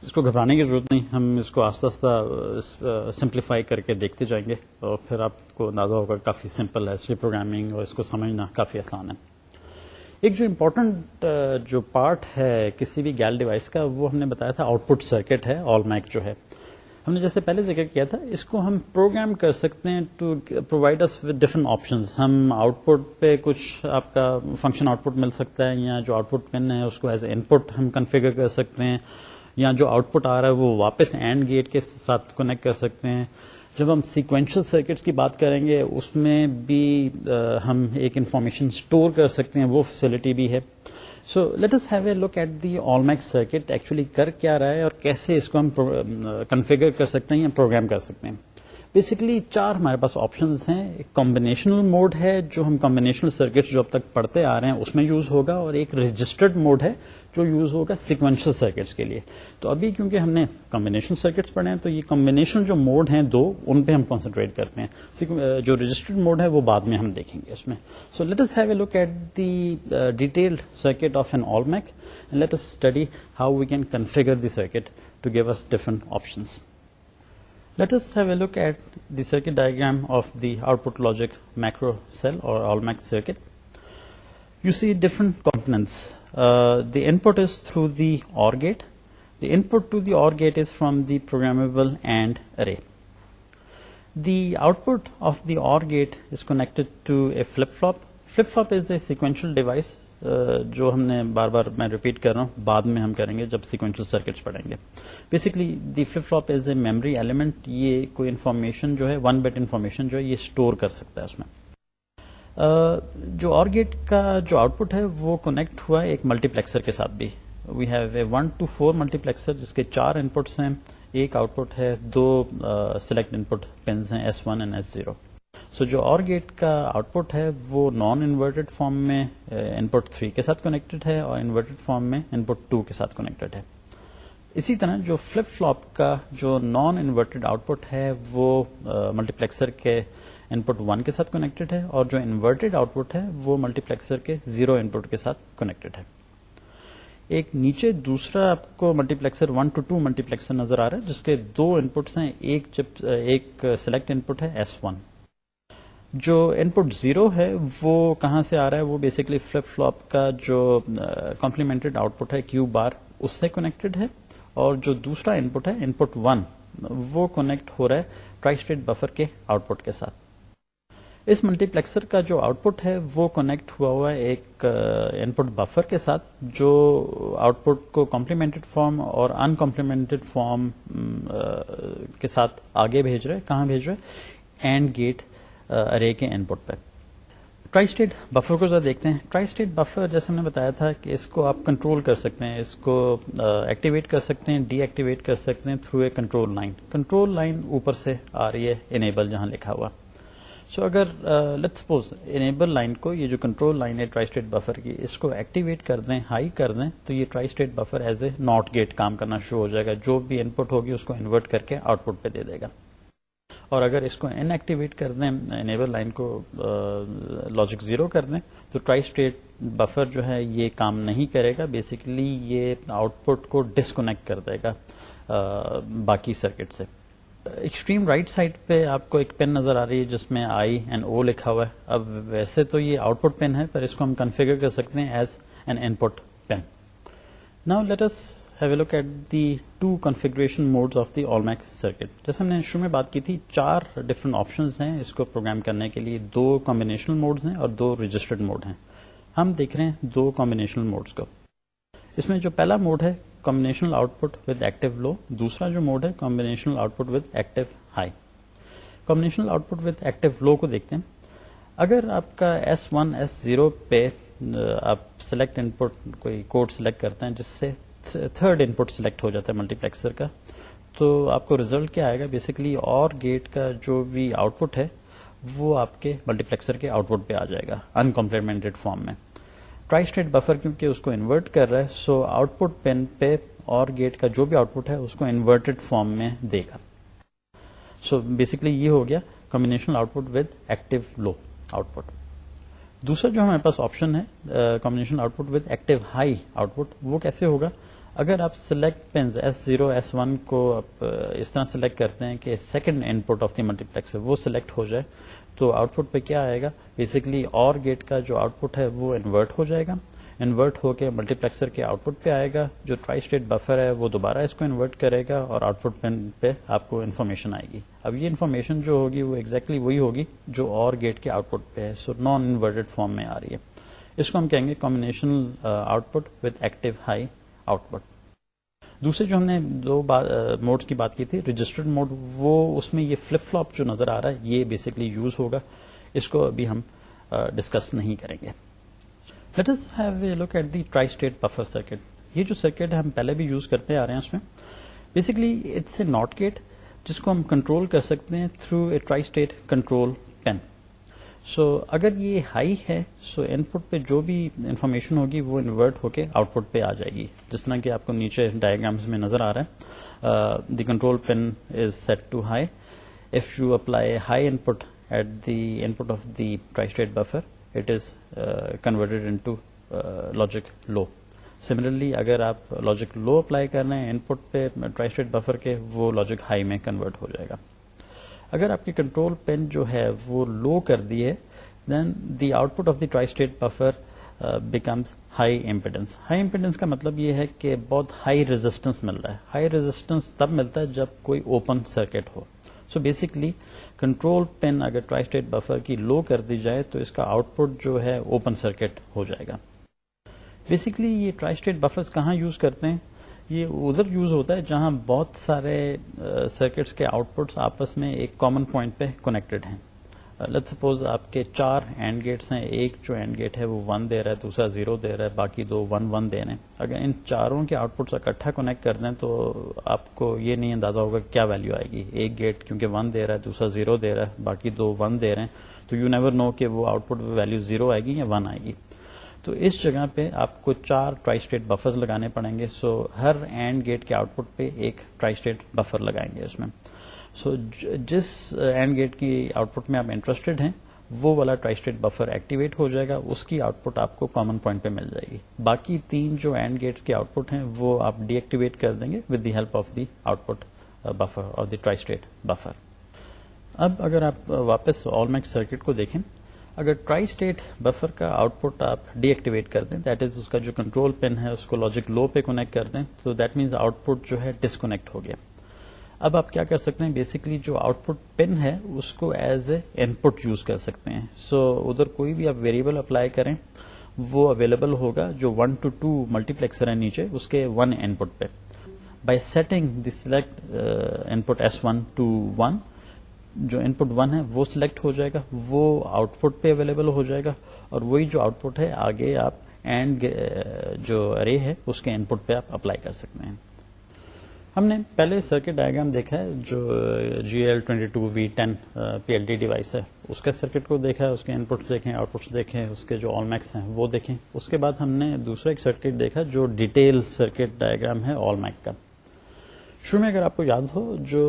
اس کو گھبرانے کی ضرورت نہیں ہم اس کو آہستہ آہستہ سمپلیفائی کر کے دیکھتے جائیں گے اور پھر آپ کو اندازہ ہوگا کافی سمپل ہے اس کی پروگرامنگ اور اس کو سمجھنا کافی آسان ہے ایک جو امپورٹنٹ جو پارٹ ہے کسی بھی گیل ڈیوائس کا وہ ہم نے بتایا تھا آؤٹ پٹ سرکٹ ہے آل میک جو ہے ہم نے جیسے پہلے ذکر کیا تھا اس کو ہم پروگرام کر سکتے ہیں to provide us with different options ہم آؤٹ پٹ پہ کچھ آپ کا فنکشن آؤٹ پٹ مل سکتا ہے یا جو آؤٹ پٹ پن ہے اس کو ایز ان پٹ ہم کنفیگر کر سکتے ہیں یا جو آؤٹ پٹ آ رہا ہے وہ واپس اینڈ گیٹ کے ساتھ کنیکٹ کر سکتے ہیں جب ہم سیکوینشل سرکٹس کی بات کریں گے اس میں بھی ہم ایک انفارمیشن اسٹور کر سکتے ہیں وہ فیسلٹی بھی ہے so let's have a look at the OLMC circuit actually کر کیا رہا ہے اور کیسے اس کو ہم کنفیگر کر سکتے ہیں یا پروگرام کر سکتے ہیں بیسکلی چار ہمارے پاس آپشنس ہیں ایک کمبینیشنل موڈ ہے جو ہم کمبینیشنل سرکٹ جو اب تک پڑھتے آ رہے ہیں اس میں یوز ہوگا اور ایک رجسٹرڈ موڈ ہے جو یوز ہوگا سیکوینشل سرکٹس کے لیے تو ابھی کیونکہ ہم نے کمبینیشن سرکٹس پڑھے ہیں تو یہ کمبینیشن جو موڈ ہیں دو ان پہ ہم کانسنٹریٹ کرتے ہیں جو رجسٹرڈ موڈ ہے وہ بعد میں ہم دیکھیں گے اس میں so let's circuit of an OLMC let's study how we can configure the circuit to give us different options let's have a look at the circuit diagram of the output logic micro cell or OLMC circuit you see different Uh, the input is through the gate. Gate the input to the is gate is from the array. The output of the gate gate is to a flip flop flip flop is a sequential device جو ہم نے بار بار میں repeat کر رہا ہوں بعد میں ہم کریں گے جب سیکوینشل سرکٹ پڑیں گے basically the flip flop is a memory element یہ کوئی انفارمیشن جو ہے ون بیٹ انفارمیشن جو ہے یہ اسٹور کر سکتا ہے اس میں جو اور گیٹ کا جو آؤٹ پٹ ہے وہ کونیکٹ ہوا ہے ایک ملٹی پلیکسر کے ساتھ بھی we have a one two four multiplexer جس کے چار ان پٹس ہیں ایک آؤٹ پٹ ہے دو سلیکٹ ان پٹ پینس ہیں S one and S zero so جو اور گیٹ کا آؤٹ پٹ ہے وہ نان انورٹیڈ فارم میں ان پٹ تھری کے ساتھ کنیکٹڈ ہے اور انورٹیڈ فارم میں ان پٹ ٹو کے ساتھ کنیکٹڈ ہے اسی طرح جو فلپ فلوپ کا جو نان انورٹیڈ آؤٹ پٹ ہے وہ ملٹی پلیکسر کے ان پٹ ون کے ساتھ کنیکٹڈ ہے اور جو انورٹیڈ آؤٹ پٹ ہے وہ ملٹی پلیکسر کے زیرو ان پٹ کے ساتھ کنیکٹڈ ہے ایک نیچے دوسرا آپ کو multiplexer one to two multiplexer نظر آ رہا ہے جس کے دو ان پٹس ہیں ایک چپ ایک سلیکٹ ان پٹ ہے ایس ون جو ان پٹ زیرو ہے وہ کہاں سے آ رہا ہے وہ بیسکلی فلپ فلوپ کا جو کمپلیمنٹڈ آؤٹ پٹ ہے کیو بار اس سے کنیکٹڈ ہے اور جو دوسرا ان پٹ ہے ان پٹ ون وہ کنیکٹ ہو رہا ہے ٹرائی اسٹیٹ بفر کے آؤٹ پٹ کے ساتھ اس ملٹی پلیکسر کا جو آؤٹ پٹ ہے وہ کنیکٹ ہوا ہوا ہے ایک ان پٹ بفر کے ساتھ جو آؤٹ پٹ کو کمپلیمنٹڈ فارم اور انکمپلیمنٹڈ فارم کے ساتھ آگے بھیج رہے کہاں بھیج رہے اینڈ گیٹ ارے کے ان پٹ پہ ٹرائی اسٹیٹ بفر کو ذرا دیکھتے ہیں ٹرائی اسٹیٹ بفر جیسے ہم نے بتایا تھا کہ اس کو آپ کنٹرول کر سکتے ہیں اس کو ایکٹیویٹ کر سکتے ہیں ڈی ایکٹیویٹ کر سکتے ہیں through a control line control line اوپر سے آ رہی ہے انیبل جہاں لکھا ہوا سو اگر لیٹ سپوز انیبل لائن کو یہ جو کنٹرول لائن ہے ٹرائی اسٹیٹ بفر کی اس کو ایکٹیویٹ کر دیں ہائی کر دیں تو یہ tri state buffer as a not gate کام کرنا شروع ہو جائے گا جو بھی ان پٹ ہوگی اس کو انورٹ کر کے آؤٹ پٹ پہ دے دے گا اور اگر اس کو ان ایکٹیویٹ کر دیں انیبل لائن کو لاجک زیرو کر دیں تو ٹرائی اسٹیٹ بفر جو ہے یہ کام نہیں کرے گا بیسکلی یہ آؤٹ پٹ کو ڈسکونیکٹ کر دے گا باقی سرکٹ سے ایکسٹریم رائٹ سائڈ پہ آپ کو ایک پین نظر آ رہی ہے جس میں آئی اینڈ او لکھا ہوا ہے اب ویسے تو یہ آؤٹ پٹ پین ہے پر اس کو ہم کنفیگر کر سکتے ہیں as an input pin now let's at the two configuration mode of the OLMC circuit جیسے ہم نے شروع میں بات کی تھی چار ڈفرنٹ آپشن ہیں اس کو پروگرام کرنے کے لیے دو کمبینیشنل موڈز ہیں اور دو رجسٹرڈ موڈ ہیں ہم دیکھ رہے ہیں دو کمبینیشنل موڈس کو اس میں جو پہلا موڈ ہے combinational output with active low دوسرا جو موڈ ہے combinational output with active high combinational output with active low کو دیکھتے ہیں اگر آپ کا ایس ون ایس زیرو پہ آپ سلیکٹ پٹ کوئی کوڈ سلیکٹ کرتے ہیں جس سے تھرڈ انپٹ سلیکٹ ہو جاتا ہے ملٹی پلیکسر کا تو آپ کو ریزلٹ کیا آئے گا بیسکلی اور گیٹ کا جو بھی آؤٹ پٹ ہے وہ آپ کے ملٹی پلیکسر کے آؤٹ پٹ پہ آ جائے گا انکمپلیمنٹڈ فارم میں ٹرائی اسٹیٹ بفر کیونکہ اس کو انورٹ کر رہا ہے سو آؤٹ پٹ پین پہ اور گیٹ کا جو بھی آؤٹ پٹ ہے اس کو انورٹڈ فارم میں دے گا سو بیسکلی یہ ہو گیا combination output with active low output دوسرا جو ہمارے پاس آپشن ہے combination output with active high output وہ کیسے ہوگا اگر آپ select pin S zero S one کو اس طرح سلیکٹ کرتے ہیں کہ second put of the multiplex وہ سلیکٹ ہو جائے تو آؤٹ پٹ پہ کیا آئے گا بیسکلی اور گیٹ کا جو آؤٹ پٹ ہے وہ انورٹ ہو جائے گا انورٹ ہو کے ملٹی پلیکسر کے آؤٹ پٹ پہ آئے گا جو ٹرائی اسٹیٹ بفر ہے وہ دوبارہ اس کو انورٹ کرے گا اور آؤٹ پٹ پین پہ آپ کو انفارمیشن آئے گی اب یہ انفارمیشن جو ہوگی وہ ایکزیکٹلی وہی ہوگی جو اور گیٹ کے آؤٹ پٹ پہ ہے سو نان انورٹڈ فارم میں آ رہی ہے اس کو ہم کہیں گے combination output with active high output دوسرے جو ہم نے دو موڈز کی بات کی تھی رجسٹرڈ موڈ وہ اس میں یہ فلپ فلپ جو نظر آ رہا ہے یہ بیسکلی یوز ہوگا اس کو ابھی ہم ڈسکس نہیں کریں گے let us have a look at the tri state circuit یہ جو سرکٹ ہے ہم پہلے بھی یوز کرتے آ رہے ہیں اس میں basically it's a not gate جس کو ہم کنٹرول کر سکتے ہیں through a tri state control so so, اگر یہ ہائی ہے سو ان پٹ پہ جو بھی انفارمیشن ہوگی وہ انورٹ ہو کے آؤٹ پٹ پہ آ جائے گی جس طرح کہ آپ کو نیچے ڈائگرامس میں نظر آ رہا ہے the control pin is set to high if you apply high input at the input of the state buffer it is converted into logic low similarly اگر آپ لاجک لو اپلائی کر رہے ہیں ان پٹ پہ tri state buffer کے وہ logic high میں convert ہو جائے گا اگر آپ کی کنٹرول پین جو ہے وہ لو کر دیے then the output of the tri state buffer becomes high impedance high impedance کا مطلب یہ ہے کہ بہت ہائی ریزسٹینس مل رہا ہے ہائی ریزسٹینس تب ملتا ہے جب کوئی اوپن سرکٹ ہو سو بیسکلی کنٹرول پین اگر ٹرائی اسٹیٹ بفر کی لو کر دی جائے تو اس کا آؤٹ پٹ جو ہے اوپن سرکٹ ہو جائے گا بیسکلی یہ ٹرائی اسٹیٹ بفرز کہاں یوز کرتے ہیں یہ ادھر یوز ہوتا ہے جہاں بہت سارے سرکٹس کے آؤٹ پٹس آپس میں ایک کامن پوائنٹ پہ کنیکٹڈ ہیں لیٹ سپوز آپ کے چار اینڈ گیٹس ہیں ایک جو اینڈ گیٹ ہے وہ ون دے رہا ہے دوسرا زیرو دے رہا ہے باقی دو ون ون دے رہے ہیں اگر ان چاروں کے آؤٹ پٹس اکٹھا کنیکٹ کر دیں تو آپ کو یہ نہیں اندازہ ہوگا کیا ویلو آئے گی ایک گیٹ کیونکہ ون دے رہا ہے دوسرا زیرو دے رہا ہے باقی دو ون دے رہے ہیں تو یو نیور نو کہ وہ آؤٹ پٹ ویلو زیرو آئے گی یا ون آئے گی تو اس جگہ پہ آپ کو چار ٹرائی اسٹیٹ بفر لگانے پڑیں گے سو ہر اینڈ گیٹ کے آؤٹ پٹ پہ ایک ٹرائی اسٹیٹ بفر لگائیں گے اس میں سو جس اینڈ گیٹ کی آؤٹ پٹ میں آپ انٹرسٹڈ ہیں وہ والا ٹرائی اسٹیٹ بفر ایکٹیویٹ ہو جائے گا اس کی آؤٹ پٹ آپ کو کامن پوائنٹ پہ مل جائے گی باقی تین جو اینڈ کے آؤٹ پٹ ہیں وہ آپ ڈی ایکٹیویٹ کر دیں گے with the help of the output buffer اور دی ٹرائی اسٹیٹ بفر اب اگر آپ واپس آل میک سرکٹ کو دیکھیں اگر ٹرائی اسٹیٹ بفر کا آؤٹ پٹ آپ ڈی ایکٹیویٹ کر دیں دیٹ از اس کا جو کنٹرول پن ہے اس کو لاجک لو پہ کونیکٹ کر دیں تو دیٹ مینس آؤٹ پٹ جو ہے ڈسکونیکٹ ہو گیا اب آپ کیا کر سکتے ہیں بیسکلی جو آؤٹ پٹ پین ہے اس کو as a input use کر سکتے ہیں سو so, ادھر کوئی بھی آپ ویریبل اپلائی کریں وہ اویلیبل ہوگا جو one to two multiplexer ہے نیچے اس کے ون ان پٹ پہ by setting the select input S one to one جو ان پٹ ون ہے وہ سلیکٹ ہو جائے گا وہ آؤٹ پٹ پہ اویلیبل ہو جائے گا اور وہی جو آؤٹ پٹ ہے آگے آپ آپ اینڈ جو ہے اس کے ان پٹ پہ اپلائی کر سکتے ہیں ہم نے پہلے سرکٹ ڈائگرام دیکھا ہے جو G L twenty two V ten P L D device ہے اس کے سرکٹ کو دیکھا ہے اس کے ان پٹ دیکھیں آؤٹ پٹ دیکھیں اس کے جو آل میکس ہیں وہ دیکھیں اس کے بعد ہم نے دوسرا ایک سرکٹ دیکھا جو ڈیٹیل سرکٹ ڈائگرام ہے آل میک کا شروع میں اگر آپ کو یاد ہو جو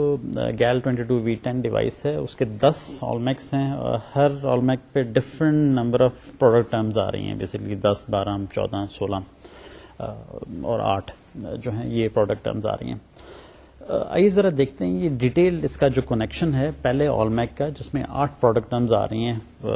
GAL twenty two V ten device ہے اس کے دس آل میکس ہیں ہر آل میک پہ different number of product terms آ رہی ہیں بیسکلی دس بارہ چودہ سولہ اور آٹھ جو ہیں یہ پروڈکٹ ٹرمز آ رہی ہیں آئیے ذرا دیکھتے ہیں یہ ڈیٹیل اس کا جو کنیکشن ہے پہلے آل میک کا جس میں آٹھ پروڈکٹ ٹرمز آ رہی ہیں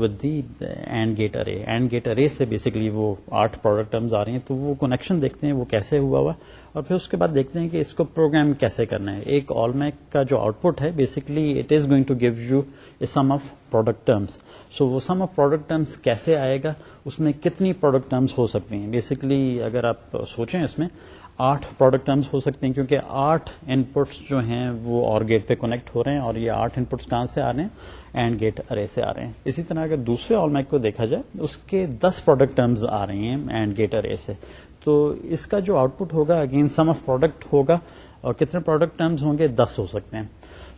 with the and gate array and gate array سے بیسکلی وہ آٹھ پروڈکٹ ٹرمز آ رہی ہیں تو وہ کنیکشن دیکھتے ہیں وہ کیسے ہوا ہوا اور پھر اس کے بعد دیکھتے ہیں کہ اس کو پروگرام کیسے کرنا ہے ایک آل میک کا جو آؤٹ پٹ ہے basically it is going to give you a sum of product terms so وہ سم آف پروڈکٹ ٹرمس کیسے آئے گا اس میں کتنی پروڈکٹ ٹرمس ہو سکتی ہیں بیسکلی اگر آپ سوچیں اس میں آٹھ پروڈکٹ ٹرمس ہو سکتے ہیں کیونکہ آٹھ انپٹس جو ہیں وہ اور گیٹ پہ کونیکٹ ہو رہے ہیں اور یہ آٹھ ان پٹس کہاں سے آ رہے ہیں اینڈ گیٹ ارے سے آ رہے ہیں اسی طرح اگر دوسرے آل میک کو دیکھا جائے اس کے دس پروڈکٹ ٹرمز آ رہے ہیں اینڈ گیٹ ارے سے تو اس کا جو آؤٹ پٹ ہوگا اگین سم آف پروڈکٹ ہوگا اور کتنے پروڈکٹ ٹرمز ہوں گے دس ہو سکتے ہیں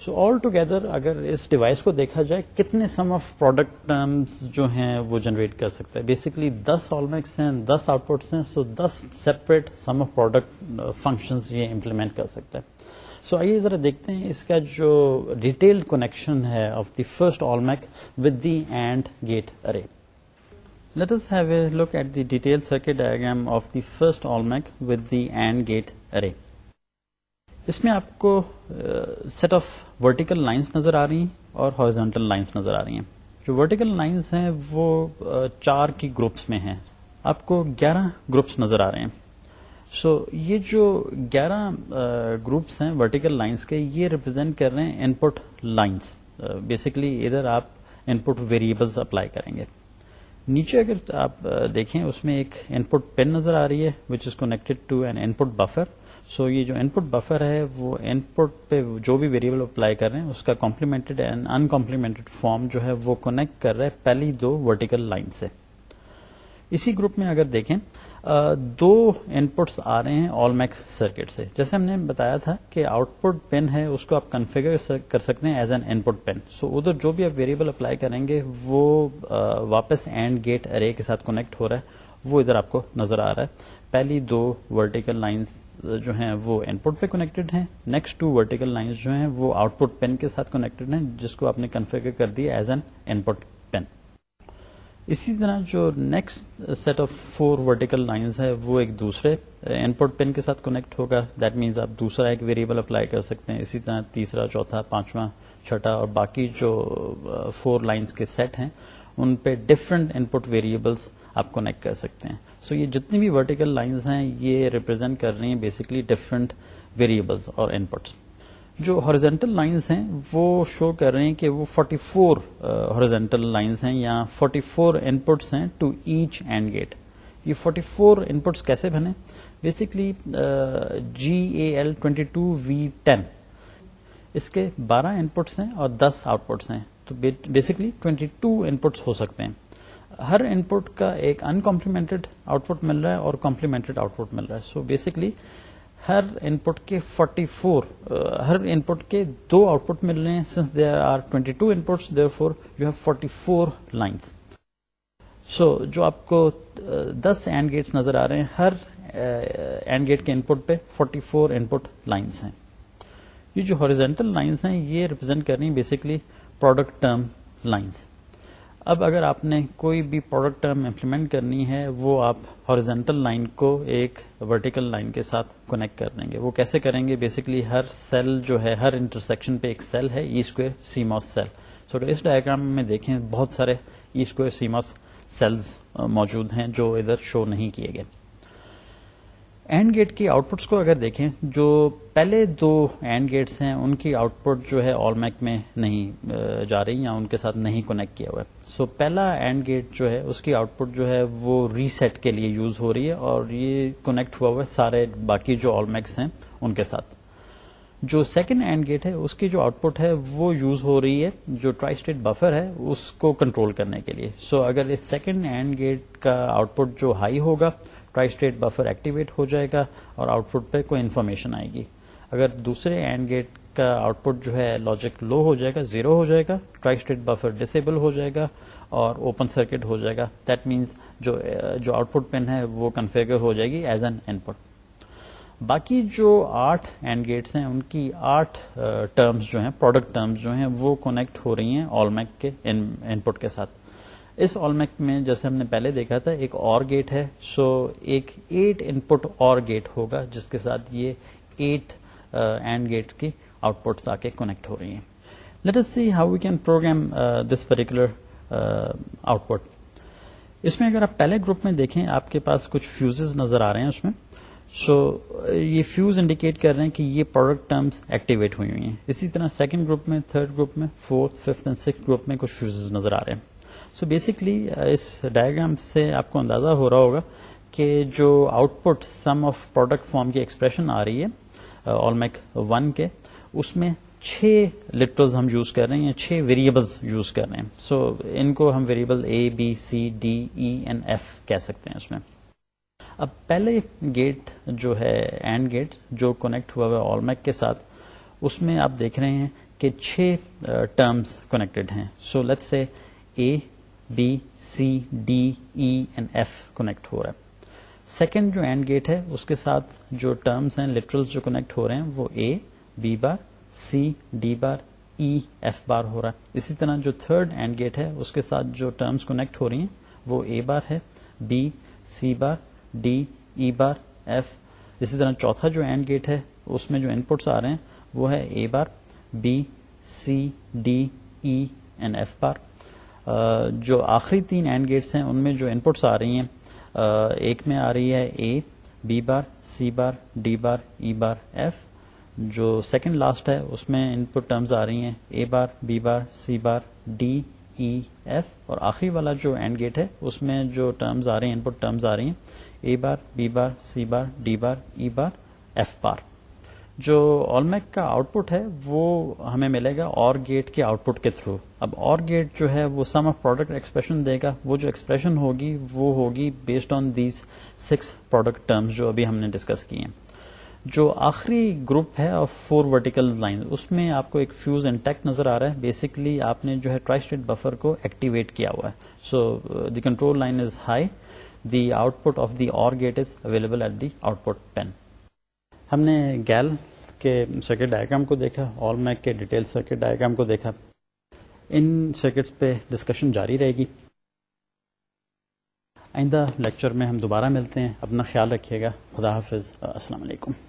سو آل ٹوگیدر اگر اس ڈیوائس کو دیکھا جائے کتنے سم آف پروڈکٹ ٹرمز جو ہیں وہ جنریٹ کر سکتا ہے بیسکلی دس آلمیکس ہیں دس آؤٹ پٹس ہیں so this separate sum of product function یہ امپلیمنٹ کر سکتا ہے سو آئیے ذرا دیکھتے ہیں اس کا جو ڈیٹیل کنیکشن ہے of the first OLMC with the AND gate array the look at diagram of the first ALMEC with the AND gate array اس میں آپ کو سیٹ آف ورٹیکل لائنس نظر آ رہی ہیں اور ہارزونٹل لائنس نظر آ رہی ہیں جو ورٹیکل لائنس ہیں وہ چار کی گروپس میں ہیں آپ کو گیارہ گروپس نظر آ رہے ہیں سو so, یہ جو گیارہ گروپس ہیں ورٹیکل لائنس کے یہ ریپرزینٹ کر رہے ہیں ان پٹ لائنس بیسکلی ادھر آپ ان پٹ ویریبلس اپلائی کریں گے نیچے اگر آپ دیکھیں اس میں ایک ان پٹ پین نظر آ رہی ہے which is to an input buffer so یہ جو ان پٹ بفر ہے وہ ان پٹ پہ جو بھی ویریبل اپلائی کر رہے ہیں اس کا کمپلیمنٹڈ اینڈ انکمپلیمنٹڈ فارم جو ہے وہ کونیکٹ کر رہا ہے پہلی دو ورٹیکل لائن سے اسی گروپ میں اگر دیکھیں دو ان پٹس آ رہے ہیں آل میک سرکٹ سے جیسے ہم نے بتایا تھا کہ آؤٹ پٹ پین ہے اس کو آپ کنفیگر کر سکتے ہیں as an input pin so ادھر جو بھی آپ ویریبل اپلائی کریں گے وہ واپس اینڈ گیٹ ارے کے ساتھ کونیکٹ ہو رہا ہے وہ ادھر آپ کو نظر آ رہا ہے پہلی دو ورٹیکل لائنس جو ہیں وہ ان پٹ پہ کنیکٹڈ ہیں نیکسٹ ٹو ورٹیکل لائنس جو ہیں وہ آؤٹ پٹ پین کے ساتھ کنیکٹڈ ہیں جس کو آپ نے کنفیگر کر دی ایز این ان پٹ اسی طرح جو next set of four vertical lines ہے وہ ایک دوسرے ان پٹ پین کے ساتھ کونیکٹ ہوگا دیٹ مینس آپ دوسرا ایک ویریبل اپلائی کر سکتے ہیں اسی طرح تیسرا چوتھا پانچواں چھٹا اور باقی جو فور لائنس کے سیٹ ہیں ان پہ ڈفرنٹ ان پٹ ویریبلس آپ کونیکٹ کر سکتے ہیں سو so یہ جتنی بھی ورٹیکل لائنس ہیں یہ ریپرزینٹ کر رہی ہیں بیسکلی ڈفرنٹ ویریبلس اور ان پٹس جو ہارزینٹل لائنس ہیں وہ شو کر رہے ہیں کہ وہ 44 فور ہارزینٹل لائنس ہیں یا 44 فور پٹس ہیں ٹو ایچ اینڈ گیٹ یہ 44 فور پٹس کیسے بنے basically G A L twenty two V ten اس کے بارہ انپٹس ہیں اور دس آؤٹ پٹس ہیں تو بیسکلی ٹوینٹی ٹو انپٹس ہو سکتے ہیں ہر ان پٹ کا ایک ان آؤٹ پٹ مل رہا ہے اور کمپلیمنٹڈ آؤٹ پٹ مل رہا ہے سو بیسکلی ہر ان پٹ کے فورٹی فور ہر پٹ کے دو آؤٹ پٹ مل رہے ہیں since there are in four four you have so جو آپ کو دس اینڈ گیٹ نظر آ رہے ہیں ہر اینڈ گیٹ کے ان پٹ پہ فورٹی فور پٹ لائنس ہیں یہ جو ہاریزینٹل لائنس ہیں یہ ریپرزینٹ کر رہی ہیں بیسکلی پروڈکٹ ٹرم لائنس اب اگر آپ نے کوئی بھی پروڈکٹ ٹرم امپلیمنٹ کرنی ہے وہ آپ ہارزنٹل لائن کو ایک ورٹیکل لائن کے ساتھ کونیکٹ کر دیں گے وہ کیسے کریں گے بیسکلی ہر سیل جو ہے ہر انٹرسیکشن پہ ایک سیل ہے اسکوئر سیماس سیل سو اگر اس ڈائگرام میں دیکھیں بہت سارے اسکوئر سیموس سیلز موجود ہیں جو ادھر شو نہیں کیے گئے اینڈ گیٹ کی آؤٹ پٹس کو اگر دیکھیں جو پہلے دو اینڈ گیٹس ہیں ان کی آؤٹ پٹ جو ہے آل میک میں نہیں جا رہی یا ان کے ساتھ نہیں کونیکٹ کیا ہوا ہے سو پہلا اینڈ گیٹ جو ہے اس کی آؤٹ پٹ جو ہے وہ ریسیٹ کے لیے یوز ہو رہی ہے اور یہ کونیکٹ ہوا ہوا ہے سارے باقی جو آل میکس ہیں ان کے ساتھ جو سیکنڈ اینڈ گیٹ ہے اس کی جو آؤٹ پٹ ہے وہ یوز ہو رہی ہے جو ٹرائی اسٹیٹ بفر ہے اس کو کنٹرول کرنے کے لیے سو so, اگر اس سیکنڈ اینڈ گیٹ کا آؤٹ پٹ جو ہائی ہوگا ٹرائی اسٹیٹ بفر ایکٹیویٹ ہو جائے گا اور آؤٹ پٹ پہ کوئی انفارمیشن آئے گی اگر دوسرے اینڈ گیٹ کا آؤٹ پٹ جو ہے لاجک لو ہو جائے گا زیرو ہو جائے گا ٹرائی اسٹیٹ بفر ڈسیبل ہو جائے گا اور اوپن سرکٹ ہو جائے گا دیٹ مینس جو آؤٹ پٹ پن ہے وہ کنفیگر ہو جائے گی ایز این ان پٹ باقی جو آٹھ اینڈ گیٹس ہیں ان کی آٹھ ٹرمز جو ہیں پروڈکٹ ٹرمز جو ہیں وہ کونیکٹ ہو رہی ہیں آل میک کے ان پٹ کے ساتھ اس میک میں جیسے ہم نے پہلے دیکھا تھا ایک اور گیٹ ہے سو ایک ایٹ ان پٹ اور گیٹ ہوگا جس کے ساتھ یہ ایٹ اینڈ گیٹ کی آؤٹ پٹ آ کے کنیکٹ ہو رہی ہیں let see how we can program this particular output اس میں اگر آپ پہلے گروپ میں دیکھیں آپ کے پاس کچھ فیوز نظر آ رہے ہیں اس میں سو uh, یہ فیوز انڈیکیٹ کر رہے ہیں کہ یہ پروڈکٹ ایکٹیویٹ ہوئی ہوئی ہیں اسی طرح سیکنڈ گروپ میں تھرڈ گروپ میں fourth fifth and six group میں کچھ فیوز نظر آ رہے ہیں سو بیسکلی اس ڈائگرام سے آپ کو اندازہ ہو رہا ہوگا کہ جو output sum of product form کی ایکسپریشن آ رہی ہے آل میک ون کے اس میں چھ لٹرز ہم یوز کر رہے ہیں چھ ویریبلز یوز کر رہے ہیں سو so, ان کو ہم variable A B C D E and F کہہ سکتے ہیں اس میں اب پہلے گیٹ جو ہے اینڈ گیٹ جو کونیکٹ ہوا ہوا ہے آل میک کے ساتھ اس میں آپ دیکھ رہے ہیں کہ چھ ٹرمز uh, کونیکٹڈ ہیں so let say A B C D and F connect ہو رہا ہے سیکنڈ جو اینڈ گیٹ ہے اس کے ساتھ جو ٹرمز ہیں لٹرل جو کونیکٹ ہو رہے ہیں وہ A B bar C D bar E e, F bar ہو رہا ہے اسی طرح جو تھرڈ اینڈ گیٹ ہے اس کے ساتھ جو ٹرمز کونیکٹ ہو رہی ہیں وہ اے بار ہے B C bar D E e bar F اسی طرح چوتھا جو اینڈ گیٹ ہے اس میں جو ان پٹس آ رہے ہیں وہ ہے A bar B C D E and F bar جو آخری تین اینڈ گیٹس ہیں ان میں جو ان پٹس آ رہی ہیں ایک میں آ رہی ہے A B bar C bar D bar E e bar F جو سیکنڈ لاسٹ ہے اس میں ان پٹ ٹرمز آ رہی ہیں A bar B bar C bar D E F اور آخری والا جو اینڈ گیٹ ہے اس میں جو ٹرمز آ رہی ہیں ان پٹ ٹرمز آ رہی ہیں A bar B bar C bar D bar E e bar F bar جو آلمیک کا آؤٹ پٹ ہے وہ ہمیں ملے گا اور گیٹ کے آؤٹ پٹ کے تھرو اب اور گیٹ جو ہے وہ سم آف پروڈکٹ ایکسپریشن دے گا وہ جو ایکسپریشن ہوگی وہ ہوگی based on these six product terms جو ابھی ہم نے ڈسکس کیے جو آخری گروپ ہے آف فور ورٹیکل لائن اس میں آپ کو ایک فیوز انٹیکٹ نظر آ رہا ہے بیسکلی آپ نے جو ہے ٹرائی اسٹیٹ بفر کو ایکٹیویٹ کیا ہوا ہے so the control line is high the output of the or gate is available at the output pin ہم نے گیل کے سرکٹ ڈائگرام کو دیکھا آل میک کے ڈیٹیل سرکٹ ڈائگرام کو دیکھا ان سرکٹس پہ ڈسکشن جاری رہے گی آئندہ لیکچر میں ہم دوبارہ ملتے ہیں اپنا خیال رکھیے گا خدا حافظ السلام علیکم